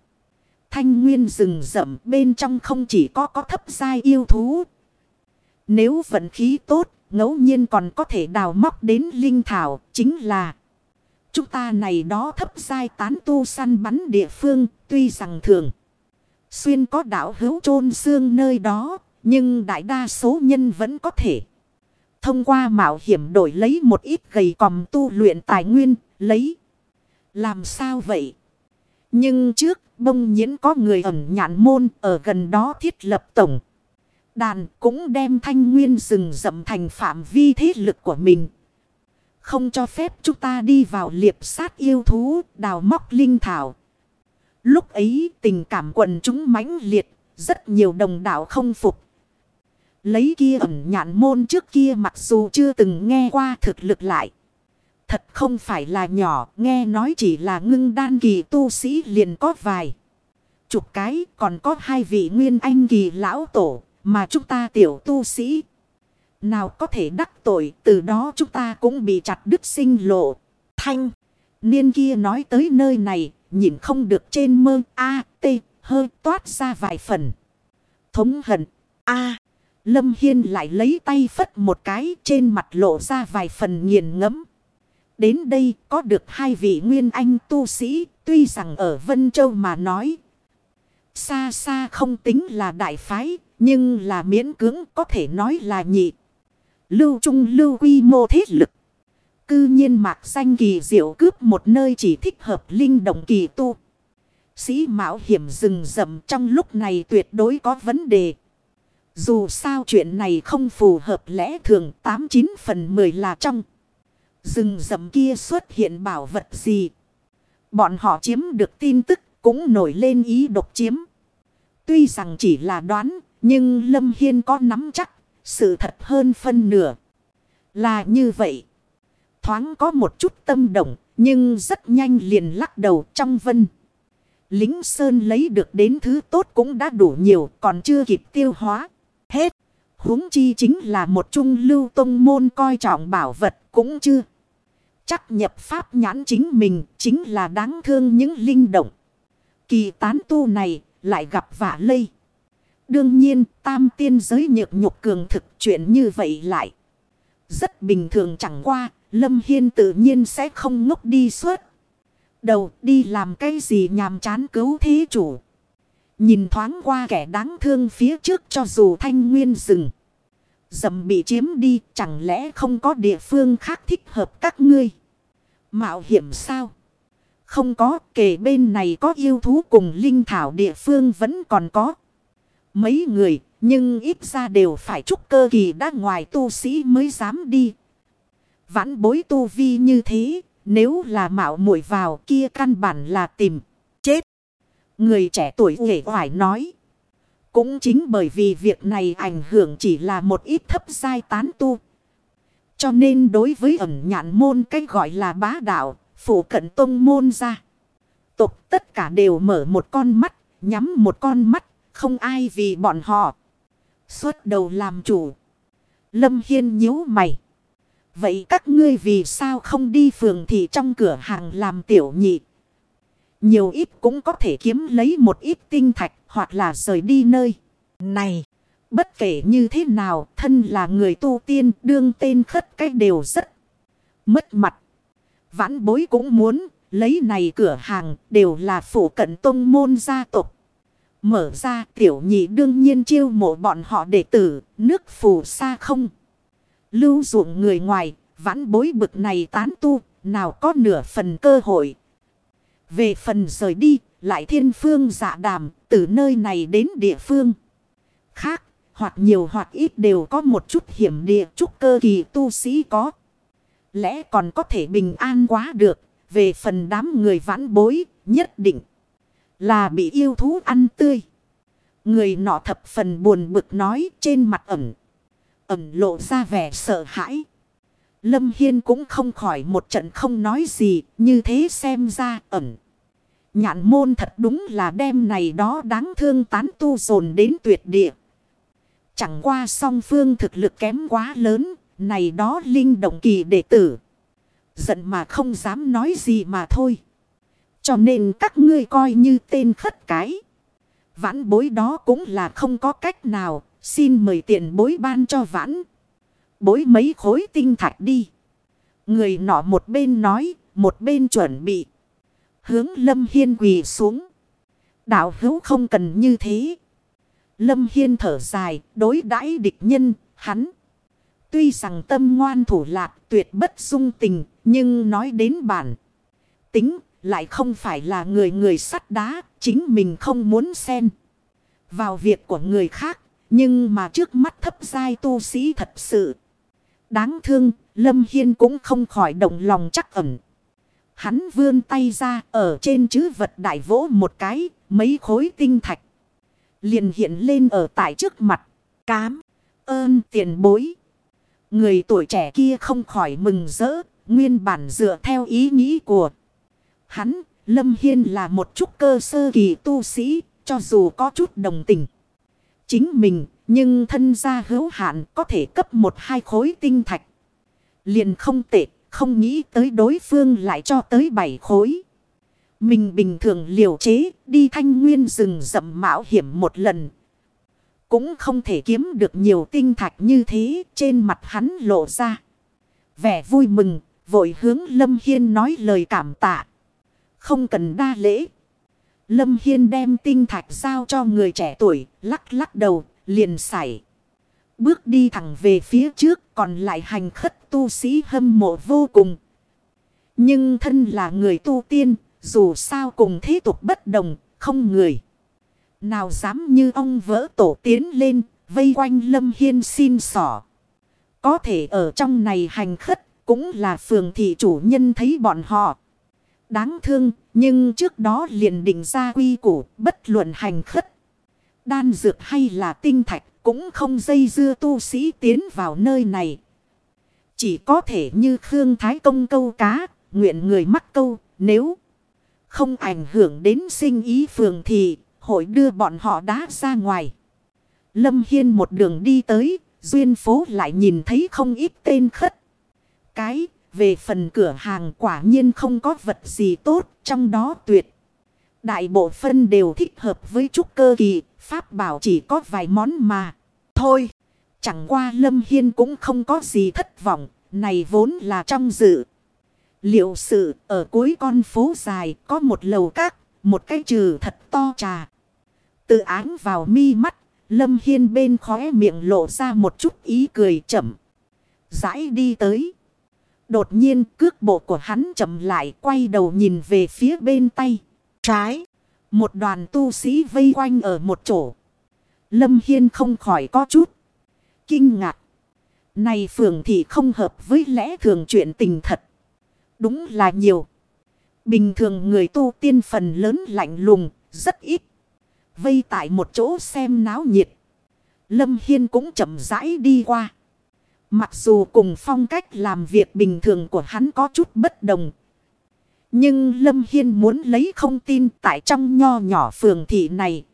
Thanh nguyên rừng rậm bên trong không chỉ có có thấp giai yêu thú. Nếu vận khí tốt, ngẫu nhiên còn có thể đào móc đến linh thảo, chính là chúng ta này đó thấp sai tán tu săn bắn địa phương, tuy rằng thường xuyên có đảo hữu chôn xương nơi đó, nhưng đại đa số nhân vẫn có thể. Thông qua mạo hiểm đổi lấy một ít gầy còm tu luyện tài nguyên, lấy. Làm sao vậy? Nhưng trước, bông nhiễn có người ẩn nhạn môn ở gần đó thiết lập tổng. Đàn cũng đem thanh nguyên rừng rậm thành phạm vi thế lực của mình. Không cho phép chúng ta đi vào liệp sát yêu thú, đào móc linh thảo. Lúc ấy tình cảm quần chúng mãnh liệt, rất nhiều đồng đạo không phục, Lấy kia ẩn nhạn môn trước kia mặc dù chưa từng nghe qua thực lực lại. Thật không phải là nhỏ, nghe nói chỉ là ngưng đan kỳ tu sĩ liền có vài. Chục cái còn có hai vị nguyên anh kỳ lão tổ, mà chúng ta tiểu tu sĩ. Nào có thể đắc tội, từ đó chúng ta cũng bị chặt đứt sinh lộ. Thanh, niên kia nói tới nơi này, nhìn không được trên mơ A, T, hơi toát ra vài phần. Thống hận, A. Lâm Hiên lại lấy tay phất một cái trên mặt lộ ra vài phần nghiền ngẫm. Đến đây có được hai vị nguyên anh tu sĩ, tuy rằng ở Vân Châu mà nói. Xa xa không tính là đại phái, nhưng là miễn cưỡng có thể nói là nhị. Lưu trung lưu quy mô thế lực. Cư nhiên mạc danh kỳ diệu cướp một nơi chỉ thích hợp linh động kỳ tu. Sĩ mạo hiểm rừng rậm trong lúc này tuyệt đối có vấn đề. Dù sao chuyện này không phù hợp lẽ thường 89 phần 10 là trong. Rừng rậm kia xuất hiện bảo vật gì. Bọn họ chiếm được tin tức cũng nổi lên ý độc chiếm. Tuy rằng chỉ là đoán, nhưng Lâm Hiên có nắm chắc, sự thật hơn phân nửa. Là như vậy. Thoáng có một chút tâm động, nhưng rất nhanh liền lắc đầu trong vân. Lính Sơn lấy được đến thứ tốt cũng đã đủ nhiều, còn chưa kịp tiêu hóa. Hết. huống chi chính là một trung lưu tông môn coi trọng bảo vật cũng chưa. Chắc nhập pháp nhãn chính mình chính là đáng thương những linh động. Kỳ tán tu này lại gặp vả lây. Đương nhiên tam tiên giới nhược nhục cường thực chuyện như vậy lại. Rất bình thường chẳng qua, Lâm Hiên tự nhiên sẽ không ngốc đi suốt. Đầu đi làm cái gì nhàm chán cứu thế chủ. Nhìn thoáng qua kẻ đáng thương phía trước cho dù thanh nguyên rừng. Dầm bị chiếm đi, chẳng lẽ không có địa phương khác thích hợp các ngươi. Mạo hiểm sao? Không có, kể bên này có yêu thú cùng linh thảo địa phương vẫn còn có. Mấy người, nhưng ít ra đều phải trúc cơ kỳ đã ngoài tu sĩ mới dám đi. Vãn bối tu vi như thế, nếu là mạo muội vào kia căn bản là tìm chết. Người trẻ tuổi nghệ hoài nói. Cũng chính bởi vì việc này ảnh hưởng chỉ là một ít thấp giai tán tu. Cho nên đối với ẩn nhạn môn cách gọi là bá đạo, phủ cận tông môn ra. Tục tất cả đều mở một con mắt, nhắm một con mắt, không ai vì bọn họ. Suốt đầu làm chủ. Lâm Hiên nhíu mày. Vậy các ngươi vì sao không đi phường thị trong cửa hàng làm tiểu nhị? Nhiều ít cũng có thể kiếm lấy một ít tinh thạch hoặc là rời đi nơi. Này, bất kể như thế nào, thân là người tu tiên đương tên khất cách đều rất mất mặt. Vãn bối cũng muốn, lấy này cửa hàng đều là phủ cận tông môn gia tộc. Mở ra tiểu nhị đương nhiên chiêu mộ bọn họ đệ tử, nước phù xa không. Lưu dụng người ngoài, vãn bối bực này tán tu, nào có nửa phần cơ hội. Về phần rời đi, lại thiên phương dạ đàm, từ nơi này đến địa phương. Khác, hoặc nhiều hoặc ít đều có một chút hiểm địa trúc cơ kỳ tu sĩ có. Lẽ còn có thể bình an quá được, về phần đám người vãn bối, nhất định là bị yêu thú ăn tươi. Người nọ thập phần buồn bực nói trên mặt ẩm. Ẩm lộ ra vẻ sợ hãi. Lâm Hiên cũng không khỏi một trận không nói gì, như thế xem ra ẩn Nhạn môn thật đúng là đem này đó đáng thương tán tu dồn đến tuyệt địa. Chẳng qua song phương thực lực kém quá lớn, này đó linh động kỳ đệ tử. Giận mà không dám nói gì mà thôi. Cho nên các ngươi coi như tên khất cái. Vãn bối đó cũng là không có cách nào, xin mời tiện bối ban cho vãn. Bối mấy khối tinh thạch đi. Người nọ một bên nói, một bên chuẩn bị. Hướng Lâm Hiên quỳ xuống. Đạo hữu không cần như thế. Lâm Hiên thở dài, đối đãi địch nhân, hắn. Tuy rằng tâm ngoan thủ lạc, tuyệt bất dung tình, nhưng nói đến bản. Tính, lại không phải là người người sắt đá, chính mình không muốn xen. Vào việc của người khác, nhưng mà trước mắt thấp giai tu sĩ thật sự. Đáng thương, Lâm Hiên cũng không khỏi động lòng chắc ẩn. Hắn vươn tay ra ở trên chữ vật đại vỗ một cái, mấy khối tinh thạch. Liền hiện lên ở tại trước mặt. Cám, ơn tiền bối. Người tuổi trẻ kia không khỏi mừng rỡ, nguyên bản dựa theo ý nghĩ của hắn. Lâm Hiên là một chút cơ sơ kỳ tu sĩ, cho dù có chút đồng tình. Chính mình, nhưng thân gia hữu hạn có thể cấp một hai khối tinh thạch. Liền không tệ, không nghĩ tới đối phương lại cho tới bảy khối. Mình bình thường liều chế đi thanh nguyên rừng rậm mạo hiểm một lần. Cũng không thể kiếm được nhiều tinh thạch như thế trên mặt hắn lộ ra. Vẻ vui mừng, vội hướng Lâm Hiên nói lời cảm tạ. Không cần đa lễ. Lâm Hiên đem tinh thạch giao cho người trẻ tuổi, lắc lắc đầu, liền xảy. Bước đi thẳng về phía trước, còn lại hành khất tu sĩ hâm mộ vô cùng. Nhưng thân là người tu tiên, dù sao cùng thế tục bất đồng, không người. Nào dám như ông vỡ tổ tiến lên, vây quanh Lâm Hiên xin sỏ. Có thể ở trong này hành khất, cũng là phường thị chủ nhân thấy bọn họ. Đáng thương, nhưng trước đó liền định ra quy củ, bất luận hành khất. Đan dược hay là tinh thạch, cũng không dây dưa tu sĩ tiến vào nơi này. Chỉ có thể như Khương Thái Công câu cá, nguyện người mắc câu, nếu không ảnh hưởng đến sinh ý phường thì hội đưa bọn họ đá ra ngoài. Lâm Hiên một đường đi tới, duyên phố lại nhìn thấy không ít tên khất. Cái, về phần cửa hàng quả nhiên không có vật gì tốt, trong đó tuyệt. Đại bộ phân đều thích hợp với trúc cơ kỳ, pháp bảo chỉ có vài món mà. Thôi, chẳng qua Lâm Hiên cũng không có gì thất vọng, này vốn là trong dự. Liệu sự ở cuối con phố dài có một lầu các, một cái trừ thật to trà. Tự áng vào mi mắt, Lâm Hiên bên khóe miệng lộ ra một chút ý cười chậm. Rãi đi tới. Đột nhiên cước bộ của hắn chậm lại quay đầu nhìn về phía bên tay. Trái. Một đoàn tu sĩ vây quanh ở một chỗ. Lâm Hiên không khỏi có chút. Kinh ngạc. Này phường thì không hợp với lẽ thường chuyện tình thật. Đúng là nhiều. Bình thường người tu tiên phần lớn lạnh lùng, rất ít. Vây tại một chỗ xem náo nhiệt. Lâm Hiên cũng chậm rãi đi qua. Mặc dù cùng phong cách làm việc bình thường của hắn có chút bất đồng. Nhưng Lâm Hiên muốn lấy không tin tại trong nho nhỏ phường thị này.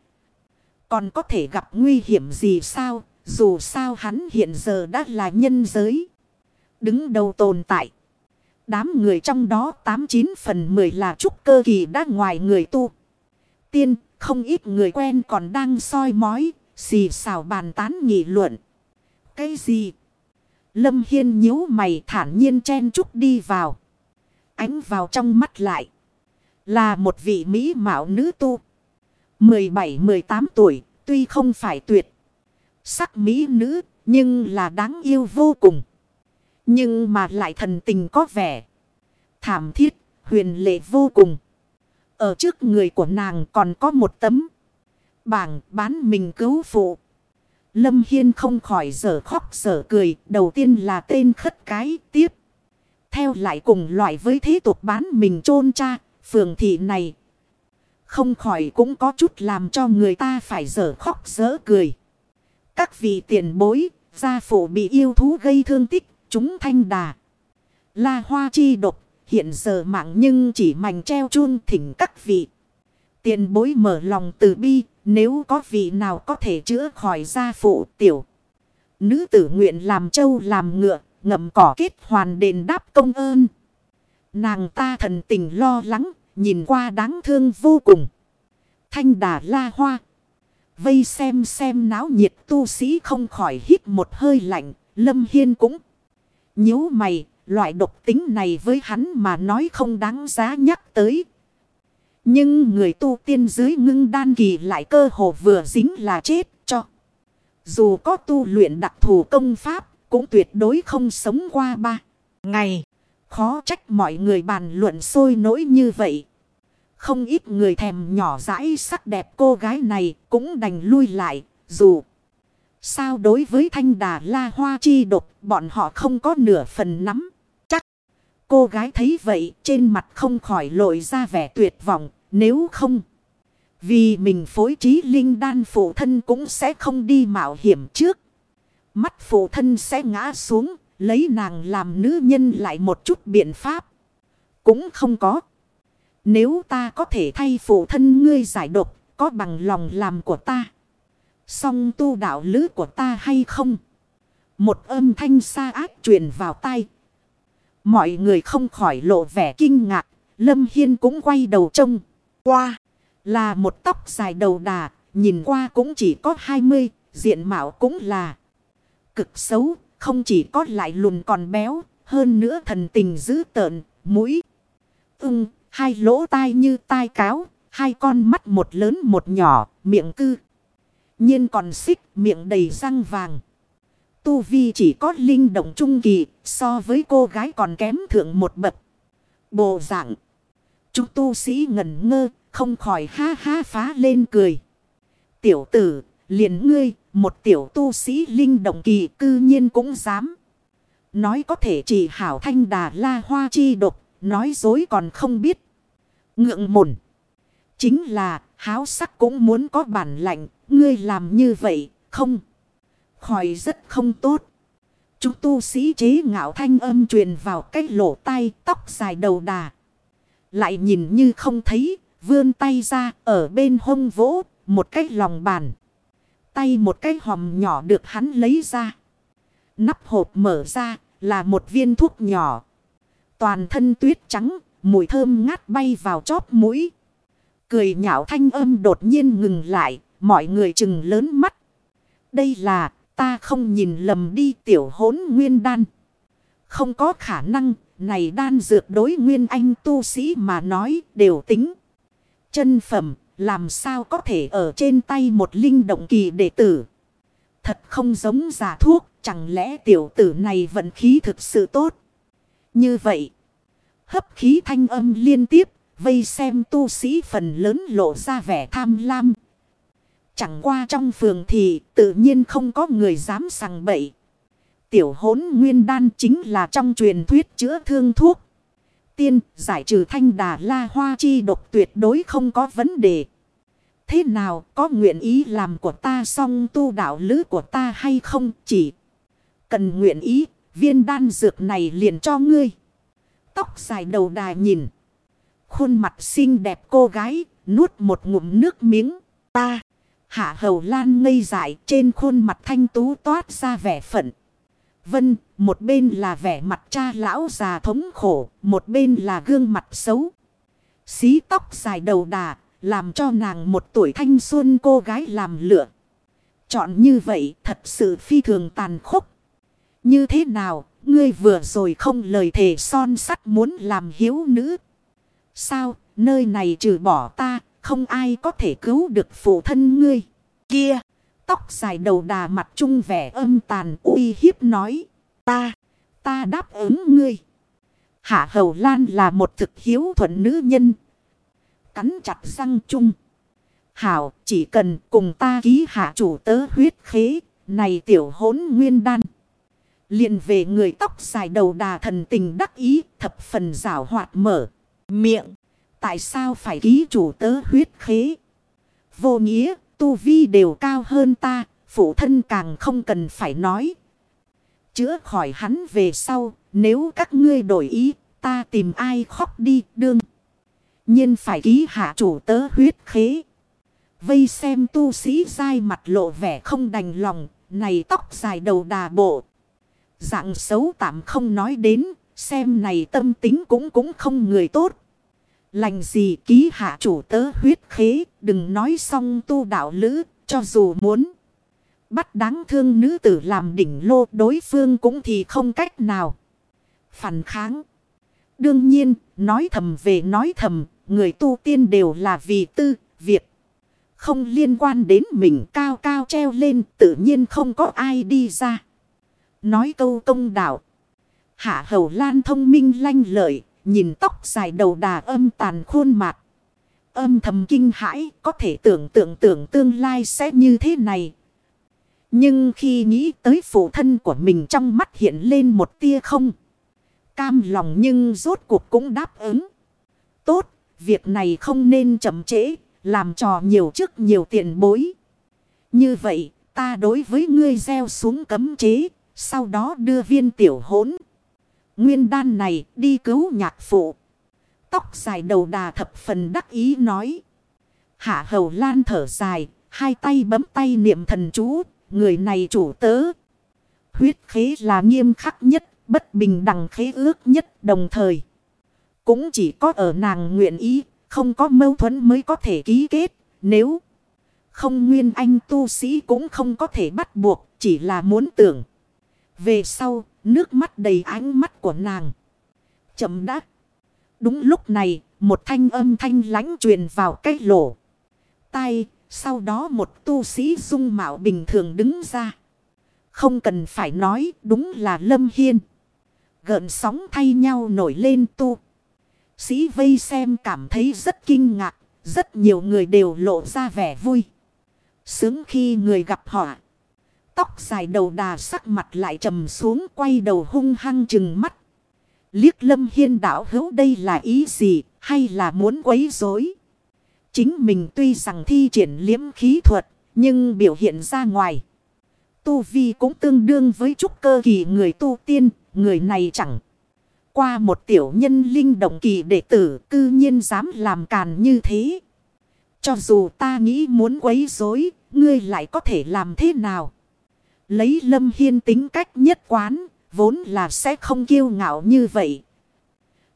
Còn có thể gặp nguy hiểm gì sao? Dù sao hắn hiện giờ đã là nhân giới. Đứng đầu tồn tại. Đám người trong đó 89 phần 10 là trúc cơ kỳ đã ngoài người tu. Tiên, không ít người quen còn đang soi mói, xì xào bàn tán nghị luận. Cái gì? Lâm Hiên nhíu mày thản nhiên chen trúc đi vào. Ánh vào trong mắt lại. Là một vị mỹ mạo nữ tu. 17-18 tuổi, tuy không phải tuyệt. Sắc mỹ nữ, nhưng là đáng yêu vô cùng. Nhưng mà lại thần tình có vẻ. Thảm thiết, huyền lệ vô cùng. Ở trước người của nàng còn có một tấm. Bảng bán mình cứu phụ. Lâm Hiên không khỏi sở khóc sở cười. Đầu tiên là tên khất cái tiếp. Theo lại cùng loại với thế tục bán mình chôn cha. Phường thị này. Không khỏi cũng có chút làm cho người ta phải dở khóc dở cười. Các vị tiền bối. Gia phụ bị yêu thú gây thương tích. Chúng thanh đà. La hoa chi độc. Hiện giờ mạng nhưng chỉ mảnh treo chuông thỉnh các vị. Tiền bối mở lòng từ bi. Nếu có vị nào có thể chữa khỏi gia phụ tiểu. Nữ tử nguyện làm châu làm ngựa. Ngậm cỏ kết hoàn đền đáp công ơn. Nàng ta thần tình lo lắng. Nhìn qua đáng thương vô cùng. Thanh đà la hoa. Vây xem xem náo nhiệt tu sĩ không khỏi hít một hơi lạnh. Lâm Hiên cũng nhíu mày. Loại độc tính này với hắn mà nói không đáng giá nhắc tới. Nhưng người tu tiên dưới ngưng đan kỳ lại cơ hồ vừa dính là chết cho. Dù có tu luyện đặc thù công pháp, cũng tuyệt đối không sống qua ba ngày. Khó trách mọi người bàn luận sôi nổi như vậy. Không ít người thèm nhỏ dãi sắc đẹp cô gái này cũng đành lui lại, dù... Sao đối với thanh đà la hoa chi độc bọn họ không có nửa phần nắm. chắc Cô gái thấy vậy trên mặt không khỏi lội ra vẻ tuyệt vọng nếu không. Vì mình phối trí linh đan phụ thân cũng sẽ không đi mạo hiểm trước. Mắt phụ thân sẽ ngã xuống lấy nàng làm nữ nhân lại một chút biện pháp. Cũng không có. Nếu ta có thể thay phụ thân ngươi giải độc có bằng lòng làm của ta. Song tu đạo lứ của ta hay không? Một âm thanh xa ác truyền vào tai Mọi người không khỏi lộ vẻ kinh ngạc, Lâm Hiên cũng quay đầu trông. Qua. Là một tóc dài đầu đà. Nhìn qua cũng chỉ có 20. Diện mạo cũng là cực xấu. Không chỉ có lại lùn còn béo. Hơn nữa thần tình dữ tợn. Mũi. Ưng. Hai lỗ tai như tai cáo. Hai con mắt một lớn một nhỏ. Miệng cư. nhiên còn xích miệng đầy răng vàng. Tu Vi chỉ có linh động trung kỳ, so với cô gái còn kém thượng một bậc. Bộ dạng. Chúng tu sĩ ngẩn ngơ, không khỏi ha ha phá lên cười. Tiểu tử, liền ngươi, một tiểu tu sĩ linh động kỳ cư nhiên cũng dám. Nói có thể chỉ hảo thanh đà la hoa chi độc, nói dối còn không biết. Ngượng mồn. Chính là, háo sắc cũng muốn có bản lạnh, ngươi làm như vậy, không khỏi rất không tốt. Chúng tu sĩ chế ngạo thanh âm truyền vào cái lỗ tai tóc dài đầu đà. Lại nhìn như không thấy, vươn tay ra ở bên hông vỗ, một cái lòng bàn. Tay một cái hòm nhỏ được hắn lấy ra. Nắp hộp mở ra là một viên thuốc nhỏ. Toàn thân tuyết trắng, mùi thơm ngát bay vào chóp mũi. Cười nhạo thanh âm đột nhiên ngừng lại, mọi người chừng lớn mắt. Đây là Ta không nhìn lầm đi tiểu hốn nguyên đan. Không có khả năng, này đan dược đối nguyên anh tu sĩ mà nói đều tính. Chân phẩm, làm sao có thể ở trên tay một linh động kỳ đệ tử. Thật không giống giả thuốc, chẳng lẽ tiểu tử này vận khí thực sự tốt. Như vậy, hấp khí thanh âm liên tiếp, vây xem tu sĩ phần lớn lộ ra vẻ tham lam, Chẳng qua trong phường thì tự nhiên không có người dám sằng bậy. Tiểu hốn nguyên đan chính là trong truyền thuyết chữa thương thuốc. Tiên giải trừ thanh đà la hoa chi độc tuyệt đối không có vấn đề. Thế nào có nguyện ý làm của ta xong tu đạo lữ của ta hay không chỉ cần nguyện ý viên đan dược này liền cho ngươi. Tóc dài đầu đà nhìn. Khuôn mặt xinh đẹp cô gái nuốt một ngụm nước miếng ta. Hạ hầu lan ngây dại trên khuôn mặt thanh tú toát ra vẻ phận. Vân, một bên là vẻ mặt cha lão già thống khổ, một bên là gương mặt xấu. Xí tóc dài đầu đà, làm cho nàng một tuổi thanh xuân cô gái làm lựa. Chọn như vậy thật sự phi thường tàn khốc. Như thế nào, ngươi vừa rồi không lời thề son sắt muốn làm hiếu nữ. Sao, nơi này trừ bỏ ta, không ai có thể cứu được phụ thân ngươi. Kia, tóc dài đầu đà mặt trung vẻ âm tàn uy hiếp nói. Ta, ta đáp ứng ngươi. Hạ Hầu Lan là một thực hiếu thuận nữ nhân. Cắn chặt răng chung. Hảo, chỉ cần cùng ta ký hạ chủ tớ huyết khế, này tiểu hốn nguyên đan. liền về người tóc dài đầu đà thần tình đắc ý, thập phần rảo hoạt mở, miệng. Tại sao phải ký chủ tớ huyết khế? Vô nghĩa, tu vi đều cao hơn ta, phụ thân càng không cần phải nói. Chữa khỏi hắn về sau, nếu các ngươi đổi ý, ta tìm ai khóc đi đương nhiên phải ký hạ chủ tớ huyết khế. Vây xem tu sĩ dai mặt lộ vẻ không đành lòng, này tóc dài đầu đà bộ. Dạng xấu tạm không nói đến, xem này tâm tính cũng cũng không người tốt. Lành gì ký hạ chủ tớ huyết khế, đừng nói xong tu đạo lữ, cho dù muốn. Bắt đáng thương nữ tử làm đỉnh lô đối phương cũng thì không cách nào. Phản kháng. Đương nhiên, nói thầm về nói thầm, người tu tiên đều là vì tư, việc. Không liên quan đến mình cao cao treo lên, tự nhiên không có ai đi ra. Nói câu công đạo. Hạ hầu lan thông minh lanh lợi, Nhìn tóc dài đầu đà âm tàn khuôn mặt. Âm thầm kinh hãi có thể tưởng tượng tưởng tương lai sẽ như thế này. Nhưng khi nghĩ tới phụ thân của mình trong mắt hiện lên một tia không. Cam lòng nhưng rốt cuộc cũng đáp ứng. Tốt, việc này không nên chậm trễ, làm trò nhiều chức nhiều tiền bối. Như vậy, ta đối với ngươi gieo xuống cấm chế, sau đó đưa viên tiểu hỗn Nguyên đan này đi cứu nhạc phụ. Tóc dài đầu đà thập phần đắc ý nói. Hạ hầu lan thở dài. Hai tay bấm tay niệm thần chú. Người này chủ tớ. Huyết khế là nghiêm khắc nhất. Bất bình đẳng khế ước nhất đồng thời cũng chỉ có ở nàng nguyện ý, không có mâu thuẫn mới có thể ký kết. Nếu không nguyên anh tu sĩ cũng không có thể bắt buộc, chỉ là muốn tưởng. Về sau, nước mắt đầy ánh mắt của nàng. Chậm đã. Đúng lúc này, một thanh âm thanh lãnh truyền vào cái lỗ. tay sau đó một tu sĩ dung mạo bình thường đứng ra. Không cần phải nói, đúng là Lâm Hiên. Gợn sóng thay nhau nổi lên tu. Sĩ vây xem cảm thấy rất kinh ngạc, rất nhiều người đều lộ ra vẻ vui. Sướng khi người gặp họ. Tóc dài đầu đà sắc mặt lại trầm xuống quay đầu hung hăng chừng mắt. Liếc lâm hiên đảo hữu đây là ý gì hay là muốn quấy rối Chính mình tuy rằng thi triển liếm khí thuật nhưng biểu hiện ra ngoài. Tu Vi cũng tương đương với trúc cơ kỳ người tu tiên, người này chẳng. Qua một tiểu nhân linh động kỳ đệ tử cư nhiên dám làm càn như thế. Cho dù ta nghĩ muốn quấy rối ngươi lại có thể làm thế nào? Lấy lâm hiên tính cách nhất quán, vốn là sẽ không kiêu ngạo như vậy.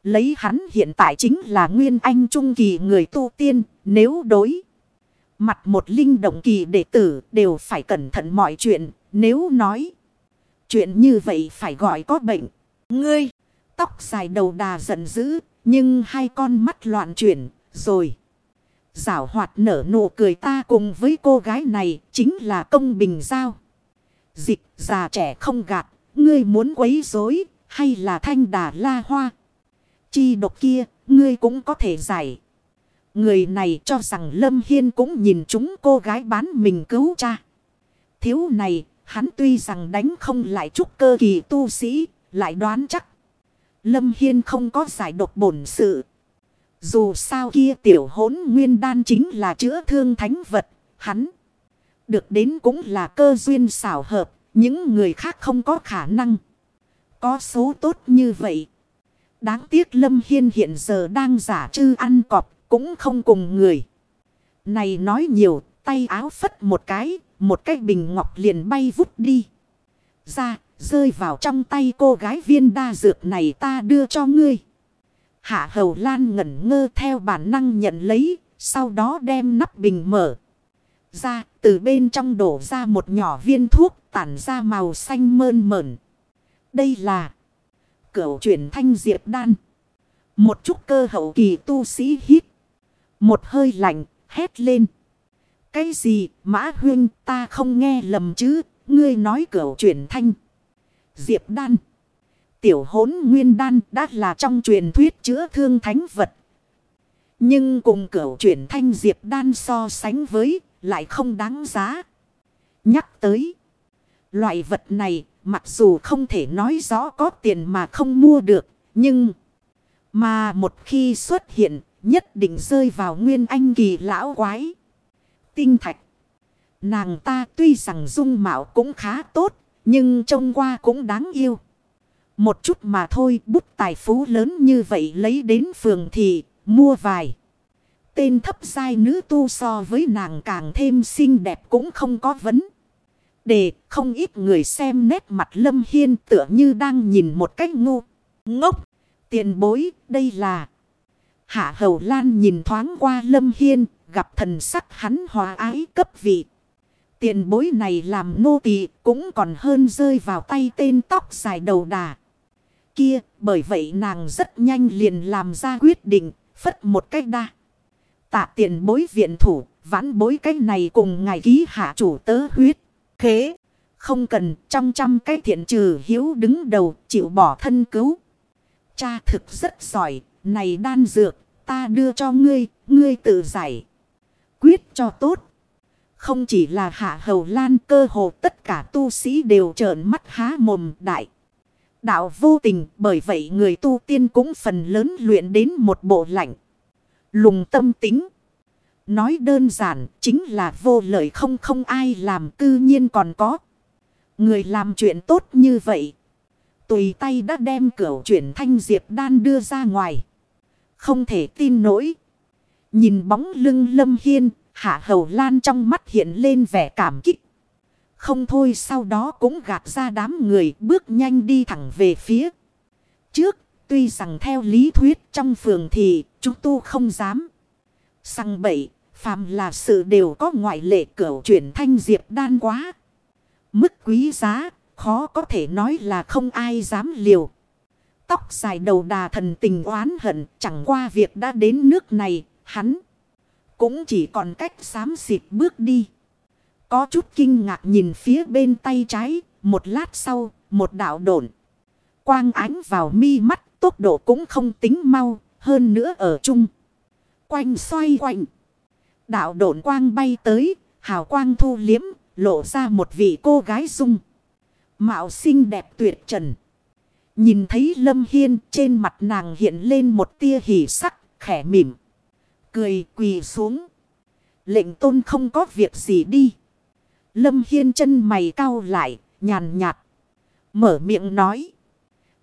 Lấy hắn hiện tại chính là nguyên anh trung kỳ người tu tiên, nếu đối. Mặt một linh động kỳ đệ tử đều phải cẩn thận mọi chuyện, nếu nói. Chuyện như vậy phải gọi có bệnh. Ngươi, tóc dài đầu đà giận dữ, nhưng hai con mắt loạn chuyển, rồi. Giảo hoạt nở nụ cười ta cùng với cô gái này chính là công bình giao. Dịch già trẻ không gạt, ngươi muốn quấy rối hay là thanh đà la hoa. Chi độc kia, ngươi cũng có thể giải. Người này cho rằng Lâm Hiên cũng nhìn chúng cô gái bán mình cứu cha. Thiếu này, hắn tuy rằng đánh không lại chút cơ kỳ tu sĩ, lại đoán chắc. Lâm Hiên không có giải độc bổn sự. Dù sao kia tiểu hốn nguyên đan chính là chữa thương thánh vật, hắn. Được đến cũng là cơ duyên xảo hợp, những người khác không có khả năng. Có số tốt như vậy. Đáng tiếc Lâm Hiên hiện giờ đang giả trư ăn cọp, cũng không cùng người. Này nói nhiều, tay áo phất một cái, một cái bình ngọc liền bay vút đi. Ra, rơi vào trong tay cô gái viên đa dược này ta đưa cho ngươi. Hạ hầu lan ngẩn ngơ theo bản năng nhận lấy, sau đó đem nắp bình mở. Ra, từ bên trong đổ ra một nhỏ viên thuốc tản ra màu xanh mơn mởn. Đây là cửu chuyển thanh diệp đan. Một chút cơ hậu kỳ tu sĩ hít. Một hơi lạnh, hét lên. Cái gì, mã huyên, ta không nghe lầm chứ, ngươi nói cửu chuyển thanh. Diệp đan. Tiểu hốn nguyên đan đã là trong truyền thuyết chữa thương thánh vật. Nhưng cùng cửu chuyển thanh diệp đan so sánh với lại không đáng giá. Nhắc tới. Loại vật này mặc dù không thể nói rõ có tiền mà không mua được. Nhưng mà một khi xuất hiện nhất định rơi vào nguyên anh kỳ lão quái. Tinh thạch. Nàng ta tuy rằng dung mạo cũng khá tốt. Nhưng trông qua cũng đáng yêu. Một chút mà thôi, bút tài phú lớn như vậy lấy đến phường thì mua vài. Tên thấp sai nữ tu so với nàng càng thêm xinh đẹp cũng không có vấn. Đề không ít người xem nét mặt Lâm Hiên tựa như đang nhìn một cách ngu. Ngốc. Tiền bối, đây là. Hạ Hầu Lan nhìn thoáng qua Lâm Hiên, gặp thần sắc hắn hòa ái cấp vị. Tiền bối này làm nô tỳ cũng còn hơn rơi vào tay tên tóc dài đầu đà kia, bởi vậy nàng rất nhanh liền làm ra quyết định, phất một cách đa. Tạ tiền bối viện thủ, vãn bối cách này cùng ngài ký hạ chủ tớ huyết. Khế, không cần trong trăm cái thiện trừ hiếu đứng đầu chịu bỏ thân cứu. Cha thực rất giỏi, này đan dược, ta đưa cho ngươi, ngươi tự giải. Quyết cho tốt. Không chỉ là hạ hầu lan cơ hồ tất cả tu sĩ đều trợn mắt há mồm đại đạo vô tình, bởi vậy người tu tiên cũng phần lớn luyện đến một bộ lạnh. Lùng tâm tính. Nói đơn giản, chính là vô lợi không không ai làm cư nhiên còn có. Người làm chuyện tốt như vậy. Tùy tay đã đem cửa chuyển thanh diệp đan đưa ra ngoài. Không thể tin nổi. Nhìn bóng lưng lâm hiên, hạ hầu lan trong mắt hiện lên vẻ cảm kích. Không thôi sau đó cũng gạt ra đám người bước nhanh đi thẳng về phía. Trước Tuy rằng theo lý thuyết trong phường thì chúng tu không dám. Sang bậy, phàm là sự đều có ngoại lệ cửu chuyển thanh diệp đan quá. Mức quý giá, khó có thể nói là không ai dám liều. Tóc dài đầu đà thần tình oán hận chẳng qua việc đã đến nước này, hắn cũng chỉ còn cách xám xịt bước đi. Có chút kinh ngạc nhìn phía bên tay trái, một lát sau, một đạo độn. Quang ánh vào mi mắt, tốc độ cũng không tính mau, hơn nữa ở chung. Quanh xoay quanh. Đạo độn quang bay tới, hào quang thu liếm, lộ ra một vị cô gái dung. Mạo xinh đẹp tuyệt trần. Nhìn thấy Lâm Hiên trên mặt nàng hiện lên một tia hỉ sắc, khẽ mỉm. Cười quỳ xuống. Lệnh tôn không có việc gì đi. Lâm Hiên chân mày cau lại, nhàn nhạt. Mở miệng nói.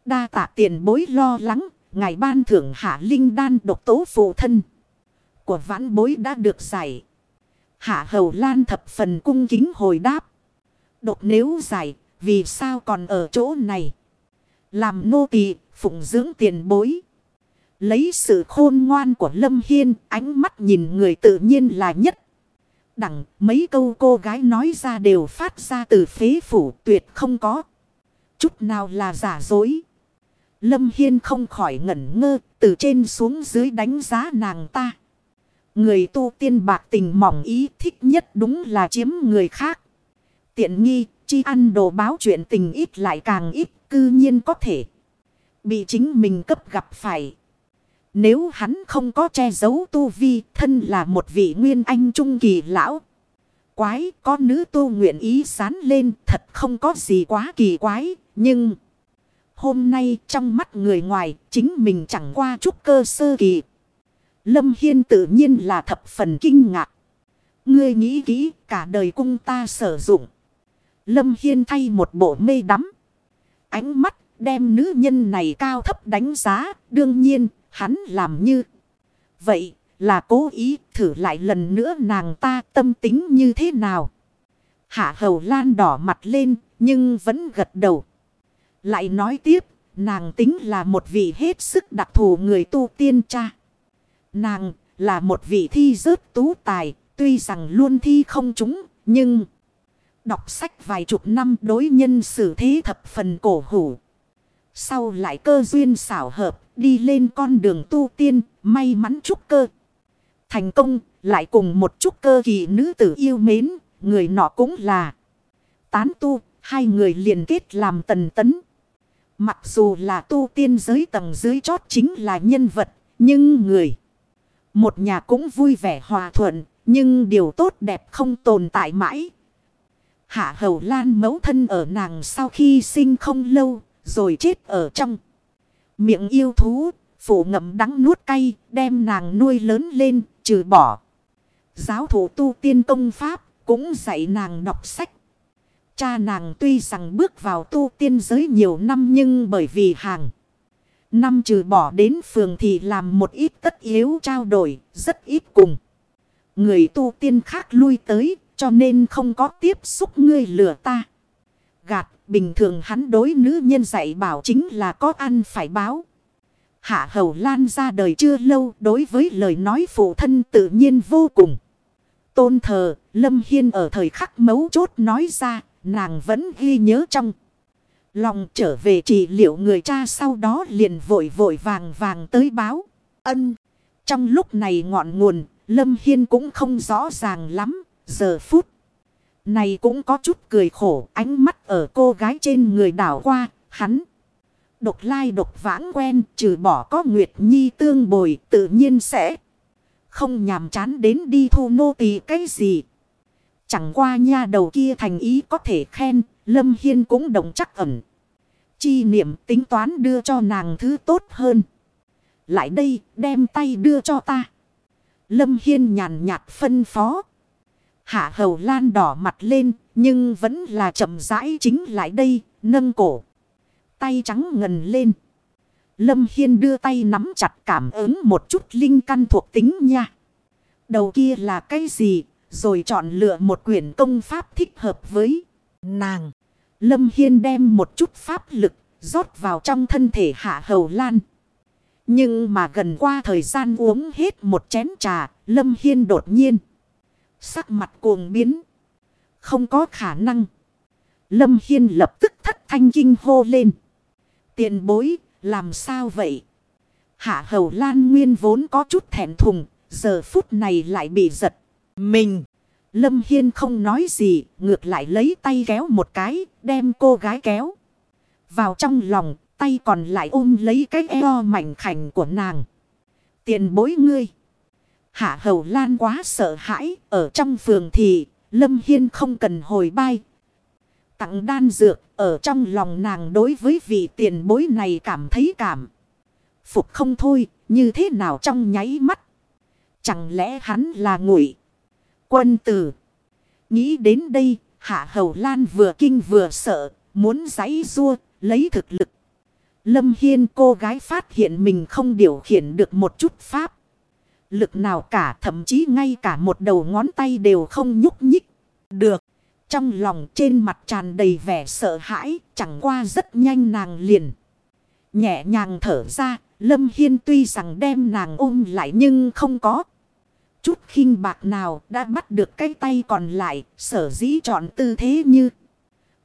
Đa tạ tiền bối lo lắng, ngài ban thưởng hạ linh đan độc tố phụ thân. Của vãn bối đã được giải. Hạ hầu lan thập phần cung kính hồi đáp. Độc nếu giải, vì sao còn ở chỗ này? Làm nô tỳ phụng dưỡng tiền bối. Lấy sự khôn ngoan của Lâm Hiên, ánh mắt nhìn người tự nhiên là nhất. Đẳng, mấy câu cô gái nói ra đều phát ra từ phế phủ tuyệt không có. Chút nào là giả dối. Lâm Hiên không khỏi ngẩn ngơ, từ trên xuống dưới đánh giá nàng ta. Người tu tiên bạc tình mỏng ý thích nhất đúng là chiếm người khác. Tiện nghi, chi ăn đồ báo chuyện tình ít lại càng ít, cư nhiên có thể. Bị chính mình cấp gặp phải. Nếu hắn không có che giấu tu vi, thân là một vị nguyên anh trung kỳ lão. Quái, có nữ tu nguyện ý sán lên, thật không có gì quá kỳ quái, nhưng... Hôm nay trong mắt người ngoài, chính mình chẳng qua chút cơ sơ kỳ. Lâm Hiên tự nhiên là thập phần kinh ngạc. Ngươi nghĩ kỹ cả đời cung ta sử dụng. Lâm Hiên thay một bộ mê đắm. Ánh mắt đem nữ nhân này cao thấp đánh giá. Đương nhiên hắn làm như. Vậy là cố ý thử lại lần nữa nàng ta tâm tính như thế nào. Hạ hầu lan đỏ mặt lên nhưng vẫn gật đầu. Lại nói tiếp nàng tính là một vị hết sức đặc thù người tu tiên cha. Nàng là một vị thi rớt tú tài, tuy rằng luôn thi không trúng, nhưng đọc sách vài chục năm đối nhân xử thế thập phần cổ hủ. Sau lại cơ duyên xảo hợp, đi lên con đường tu tiên, may mắn trúc cơ. Thành công, lại cùng một trúc cơ kỳ nữ tử yêu mến, người nọ cũng là tán tu, hai người liền kết làm tần tấn. Mặc dù là tu tiên giới tầng dưới chót chính là nhân vật, nhưng người một nhà cũng vui vẻ hòa thuận, nhưng điều tốt đẹp không tồn tại mãi. Hạ hầu lan mấu thân ở nàng sau khi sinh không lâu, rồi chết ở trong. Miệng yêu thú, phụ ngậm đắng nuốt cay, đem nàng nuôi lớn lên, trừ bỏ. Giáo thủ tu tiên công pháp, cũng dạy nàng đọc sách. Cha nàng tuy rằng bước vào tu tiên giới nhiều năm nhưng bởi vì hàng. Năm trừ bỏ đến phường thì làm một ít tất yếu trao đổi, rất ít cùng. Người tu tiên khác lui tới, cho nên không có tiếp xúc ngươi lừa ta. Gạt, bình thường hắn đối nữ nhân dạy bảo chính là có ăn phải báo. Hạ hầu lan ra đời chưa lâu đối với lời nói phụ thân tự nhiên vô cùng. Tôn thờ, Lâm Hiên ở thời khắc mấu chốt nói ra, nàng vẫn ghi nhớ trong. Lòng trở về trị liệu người cha sau đó liền vội vội vàng vàng tới báo. Ân. Trong lúc này ngọn nguồn, Lâm Hiên cũng không rõ ràng lắm. Giờ phút. Này cũng có chút cười khổ. Ánh mắt ở cô gái trên người đảo qua. Hắn. Độc lai độc vãng quen. Trừ bỏ có Nguyệt Nhi tương bồi. Tự nhiên sẽ. Không nhàm chán đến đi thu nô tỳ cái gì. Chẳng qua nha đầu kia thành ý có thể khen. Lâm Hiên cũng đồng chắc ẩn. Chi niệm tính toán đưa cho nàng thứ tốt hơn. Lại đây, đem tay đưa cho ta. Lâm Hiên nhàn nhạt phân phó. Hạ hầu lan đỏ mặt lên. Nhưng vẫn là chậm rãi chính lại đây. Nâng cổ. Tay trắng ngần lên. Lâm Hiên đưa tay nắm chặt cảm ứng một chút linh căn thuộc tính nha. Đầu kia là cái gì? Rồi chọn lựa một quyển công pháp thích hợp với nàng. Lâm Hiên đem một chút pháp lực rót vào trong thân thể hạ hầu lan. Nhưng mà gần qua thời gian uống hết một chén trà, Lâm Hiên đột nhiên. Sắc mặt cuồng biến. Không có khả năng. Lâm Hiên lập tức thất thanh kinh hô lên. Tiền bối, làm sao vậy? Hạ hầu lan nguyên vốn có chút thẹn thùng, giờ phút này lại bị giật. Mình! Lâm Hiên không nói gì, ngược lại lấy tay kéo một cái, đem cô gái kéo. Vào trong lòng, tay còn lại ôm lấy cái eo mảnh khảnh của nàng. Tiền bối ngươi! Hạ hầu lan quá sợ hãi, ở trong phường thì, Lâm Hiên không cần hồi bay. Tặng đan dược, ở trong lòng nàng đối với vị tiền bối này cảm thấy cảm. Phục không thôi, như thế nào trong nháy mắt. Chẳng lẽ hắn là ngụy quân tử. Nghĩ đến đây, Hạ Hầu Lan vừa kinh vừa sợ, muốn giấy rua, lấy thực lực. Lâm Hiên cô gái phát hiện mình không điều khiển được một chút pháp. Lực nào cả thậm chí ngay cả một đầu ngón tay đều không nhúc nhích. Được. Trong lòng trên mặt tràn đầy vẻ sợ hãi, chẳng qua rất nhanh nàng liền. Nhẹ nhàng thở ra, Lâm Hiên tuy rằng đem nàng ôm lại nhưng không có. Chút khinh bạc nào đã bắt được cái tay còn lại, sở dĩ chọn tư thế như.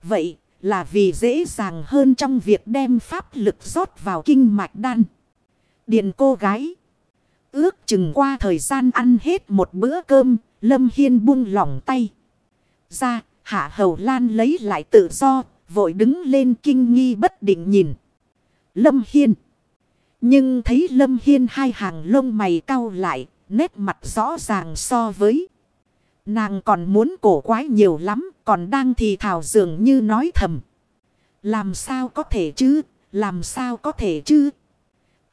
Vậy là vì dễ dàng hơn trong việc đem pháp lực rót vào kinh mạch đan. Điện cô gái. Ước chừng qua thời gian ăn hết một bữa cơm, Lâm Hiên buông lỏng tay. Ra, Hạ Hầu Lan lấy lại tự do, vội đứng lên kinh nghi bất định nhìn. Lâm Hiên. Nhưng thấy Lâm Hiên hai hàng lông mày cau lại, nét mặt rõ ràng so với. Nàng còn muốn cổ quái nhiều lắm, còn đang thì thảo dường như nói thầm. Làm sao có thể chứ, làm sao có thể chứ.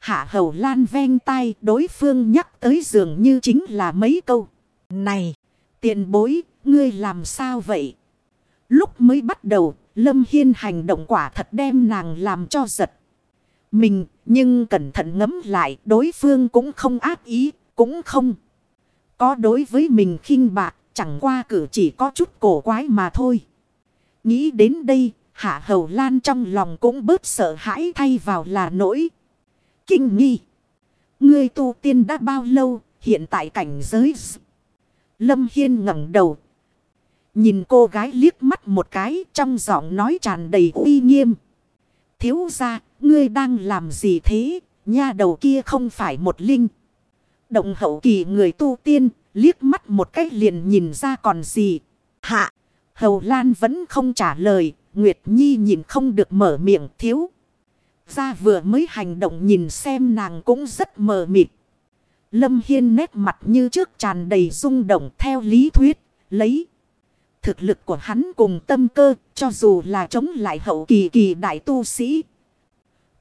Hạ hầu lan ven tay đối phương nhắc tới dường như chính là mấy câu. Này, tiền bối, ngươi làm sao vậy? Lúc mới bắt đầu, Lâm Hiên hành động quả thật đem nàng làm cho giật. Mình, nhưng cẩn thận ngấm lại, đối phương cũng không ác ý, cũng không. Có đối với mình khinh bạc, chẳng qua cử chỉ có chút cổ quái mà thôi. Nghĩ đến đây, Hạ Hầu Lan trong lòng cũng bớt sợ hãi thay vào là nỗi. Kinh nghi. Ngươi tu tiên đã bao lâu, hiện tại cảnh giới. Lâm Hiên ngẩng đầu. Nhìn cô gái liếc mắt một cái trong giọng nói tràn đầy uy nghiêm. Thiếu ra, ngươi đang làm gì thế? Nha đầu kia không phải một linh. Động hậu kỳ người tu tiên, liếc mắt một cách liền nhìn ra còn gì. Hạ, Hầu Lan vẫn không trả lời, Nguyệt Nhi nhìn không được mở miệng thiếu. Ra vừa mới hành động nhìn xem nàng cũng rất mờ mịt. Lâm Hiên nét mặt như trước tràn đầy rung động theo lý thuyết, lấy. Thực lực của hắn cùng tâm cơ, cho dù là chống lại hậu kỳ kỳ đại tu sĩ.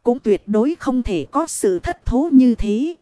Cũng tuyệt đối không thể có sự thất thố như thế.